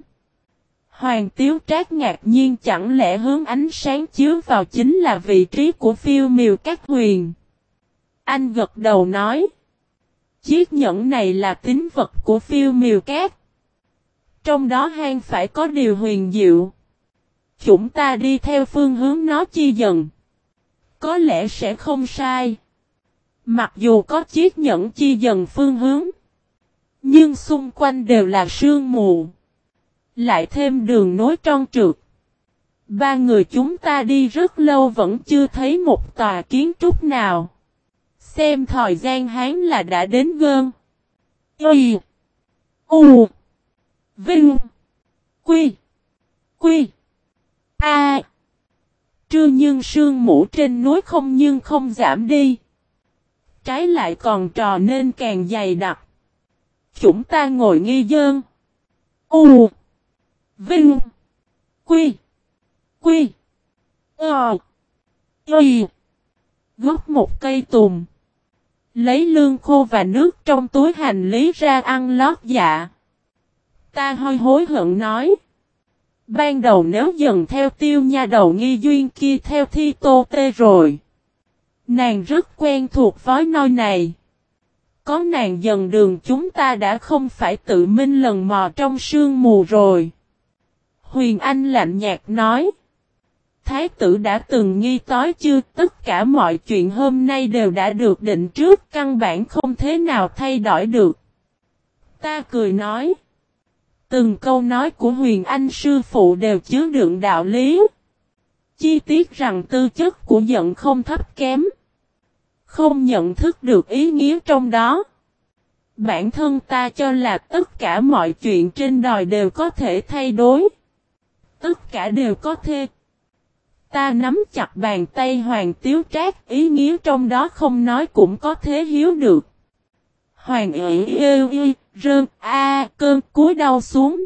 A: Hoàng Tiếu Trác ngạc nhiên chẳng lẽ hướng ánh sáng chiếu vào chính là vị trí của phiêu miều các huyền. Anh gật đầu nói. Chiếc nhẫn này là tính vật của phiêu miều cát. Trong đó hang phải có điều huyền diệu. Chúng ta đi theo phương hướng nó chi dần. Có lẽ sẽ không sai. Mặc dù có chiếc nhẫn chi dần phương hướng. Nhưng xung quanh đều là sương mù. Lại thêm đường nối trơn trượt. Ba người chúng ta đi rất lâu vẫn chưa thấy một tòa kiến trúc nào. Xem thời gian hán là đã đến gơn. Y. U. Vinh. Quy. Quy. A. Trưa nhưng sương mũ trên núi không nhưng không giảm đi. Trái lại còn trò nên càng dày đặc. Chúng ta ngồi nghi dơn. U. Vinh. Quy. Quy. Ờ. Y. Gốc một cây tùng. Lấy lương khô và nước trong túi hành lý ra ăn lót dạ. Ta hơi hối hận nói. Ban đầu nếu dần theo tiêu nha đầu nghi duyên kia theo thi tô tê rồi. Nàng rất quen thuộc với nơi này. Có nàng dần đường chúng ta đã không phải tự minh lần mò trong sương mù rồi. Huyền Anh lạnh nhạt nói. Thái tử đã từng nghi tối chưa tất cả mọi chuyện hôm nay đều đã được định trước, căn bản không thế nào thay đổi được. Ta cười nói. Từng câu nói của huyền anh sư phụ đều chứa đựng đạo lý. Chi tiết rằng tư chất của giận không thấp kém. Không nhận thức được ý nghĩa trong đó. Bản thân ta cho là tất cả mọi chuyện trên đời đều có thể thay đổi. Tất cả đều có thể. Ta nắm chặt bàn tay Hoàng Tiếu Trác ý nghĩa trong đó không nói cũng có thể hiếu được. Hoàng ỉ yêu y, rơn, a cơn cúi đau xuống.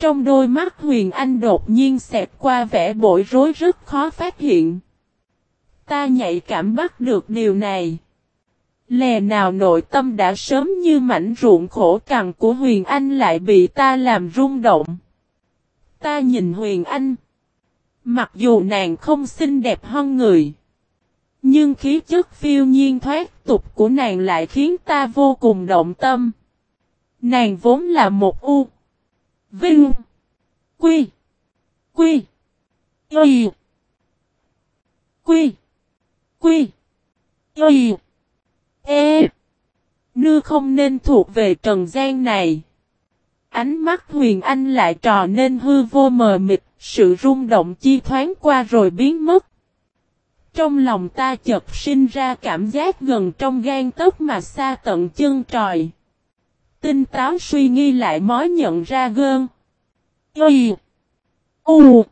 A: Trong đôi mắt Huyền Anh đột nhiên xẹt qua vẻ bội rối rất khó phát hiện. Ta nhạy cảm bắt được điều này. Lè nào nội tâm đã sớm như mảnh ruộng khổ cằn của Huyền Anh lại bị ta làm rung động. Ta nhìn Huyền Anh. Mặc dù nàng không xinh đẹp hơn người. Nhưng khí chất phiêu nhiên thoát tục của nàng lại khiến ta vô cùng động tâm. Nàng vốn là một u. Vinh. Quy. Quy. Y. Quy. Quy. Y. E. Nư không nên thuộc về trần gian này. Ánh mắt huyền anh lại trò nên hư vô mờ mịt, sự rung động chi thoáng qua rồi biến mất. Trong lòng ta chợt sinh ra cảm giác gần trong gan tấc mà xa tận chân trời. Tinh táo suy nghi lại mới nhận ra gơn. Y. U.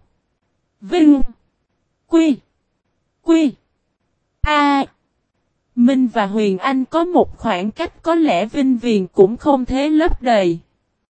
A: Vinh. Quy. Quy. A. Minh và Huyền Anh có một khoảng cách có lẽ vinh viền cũng không thế lấp đầy.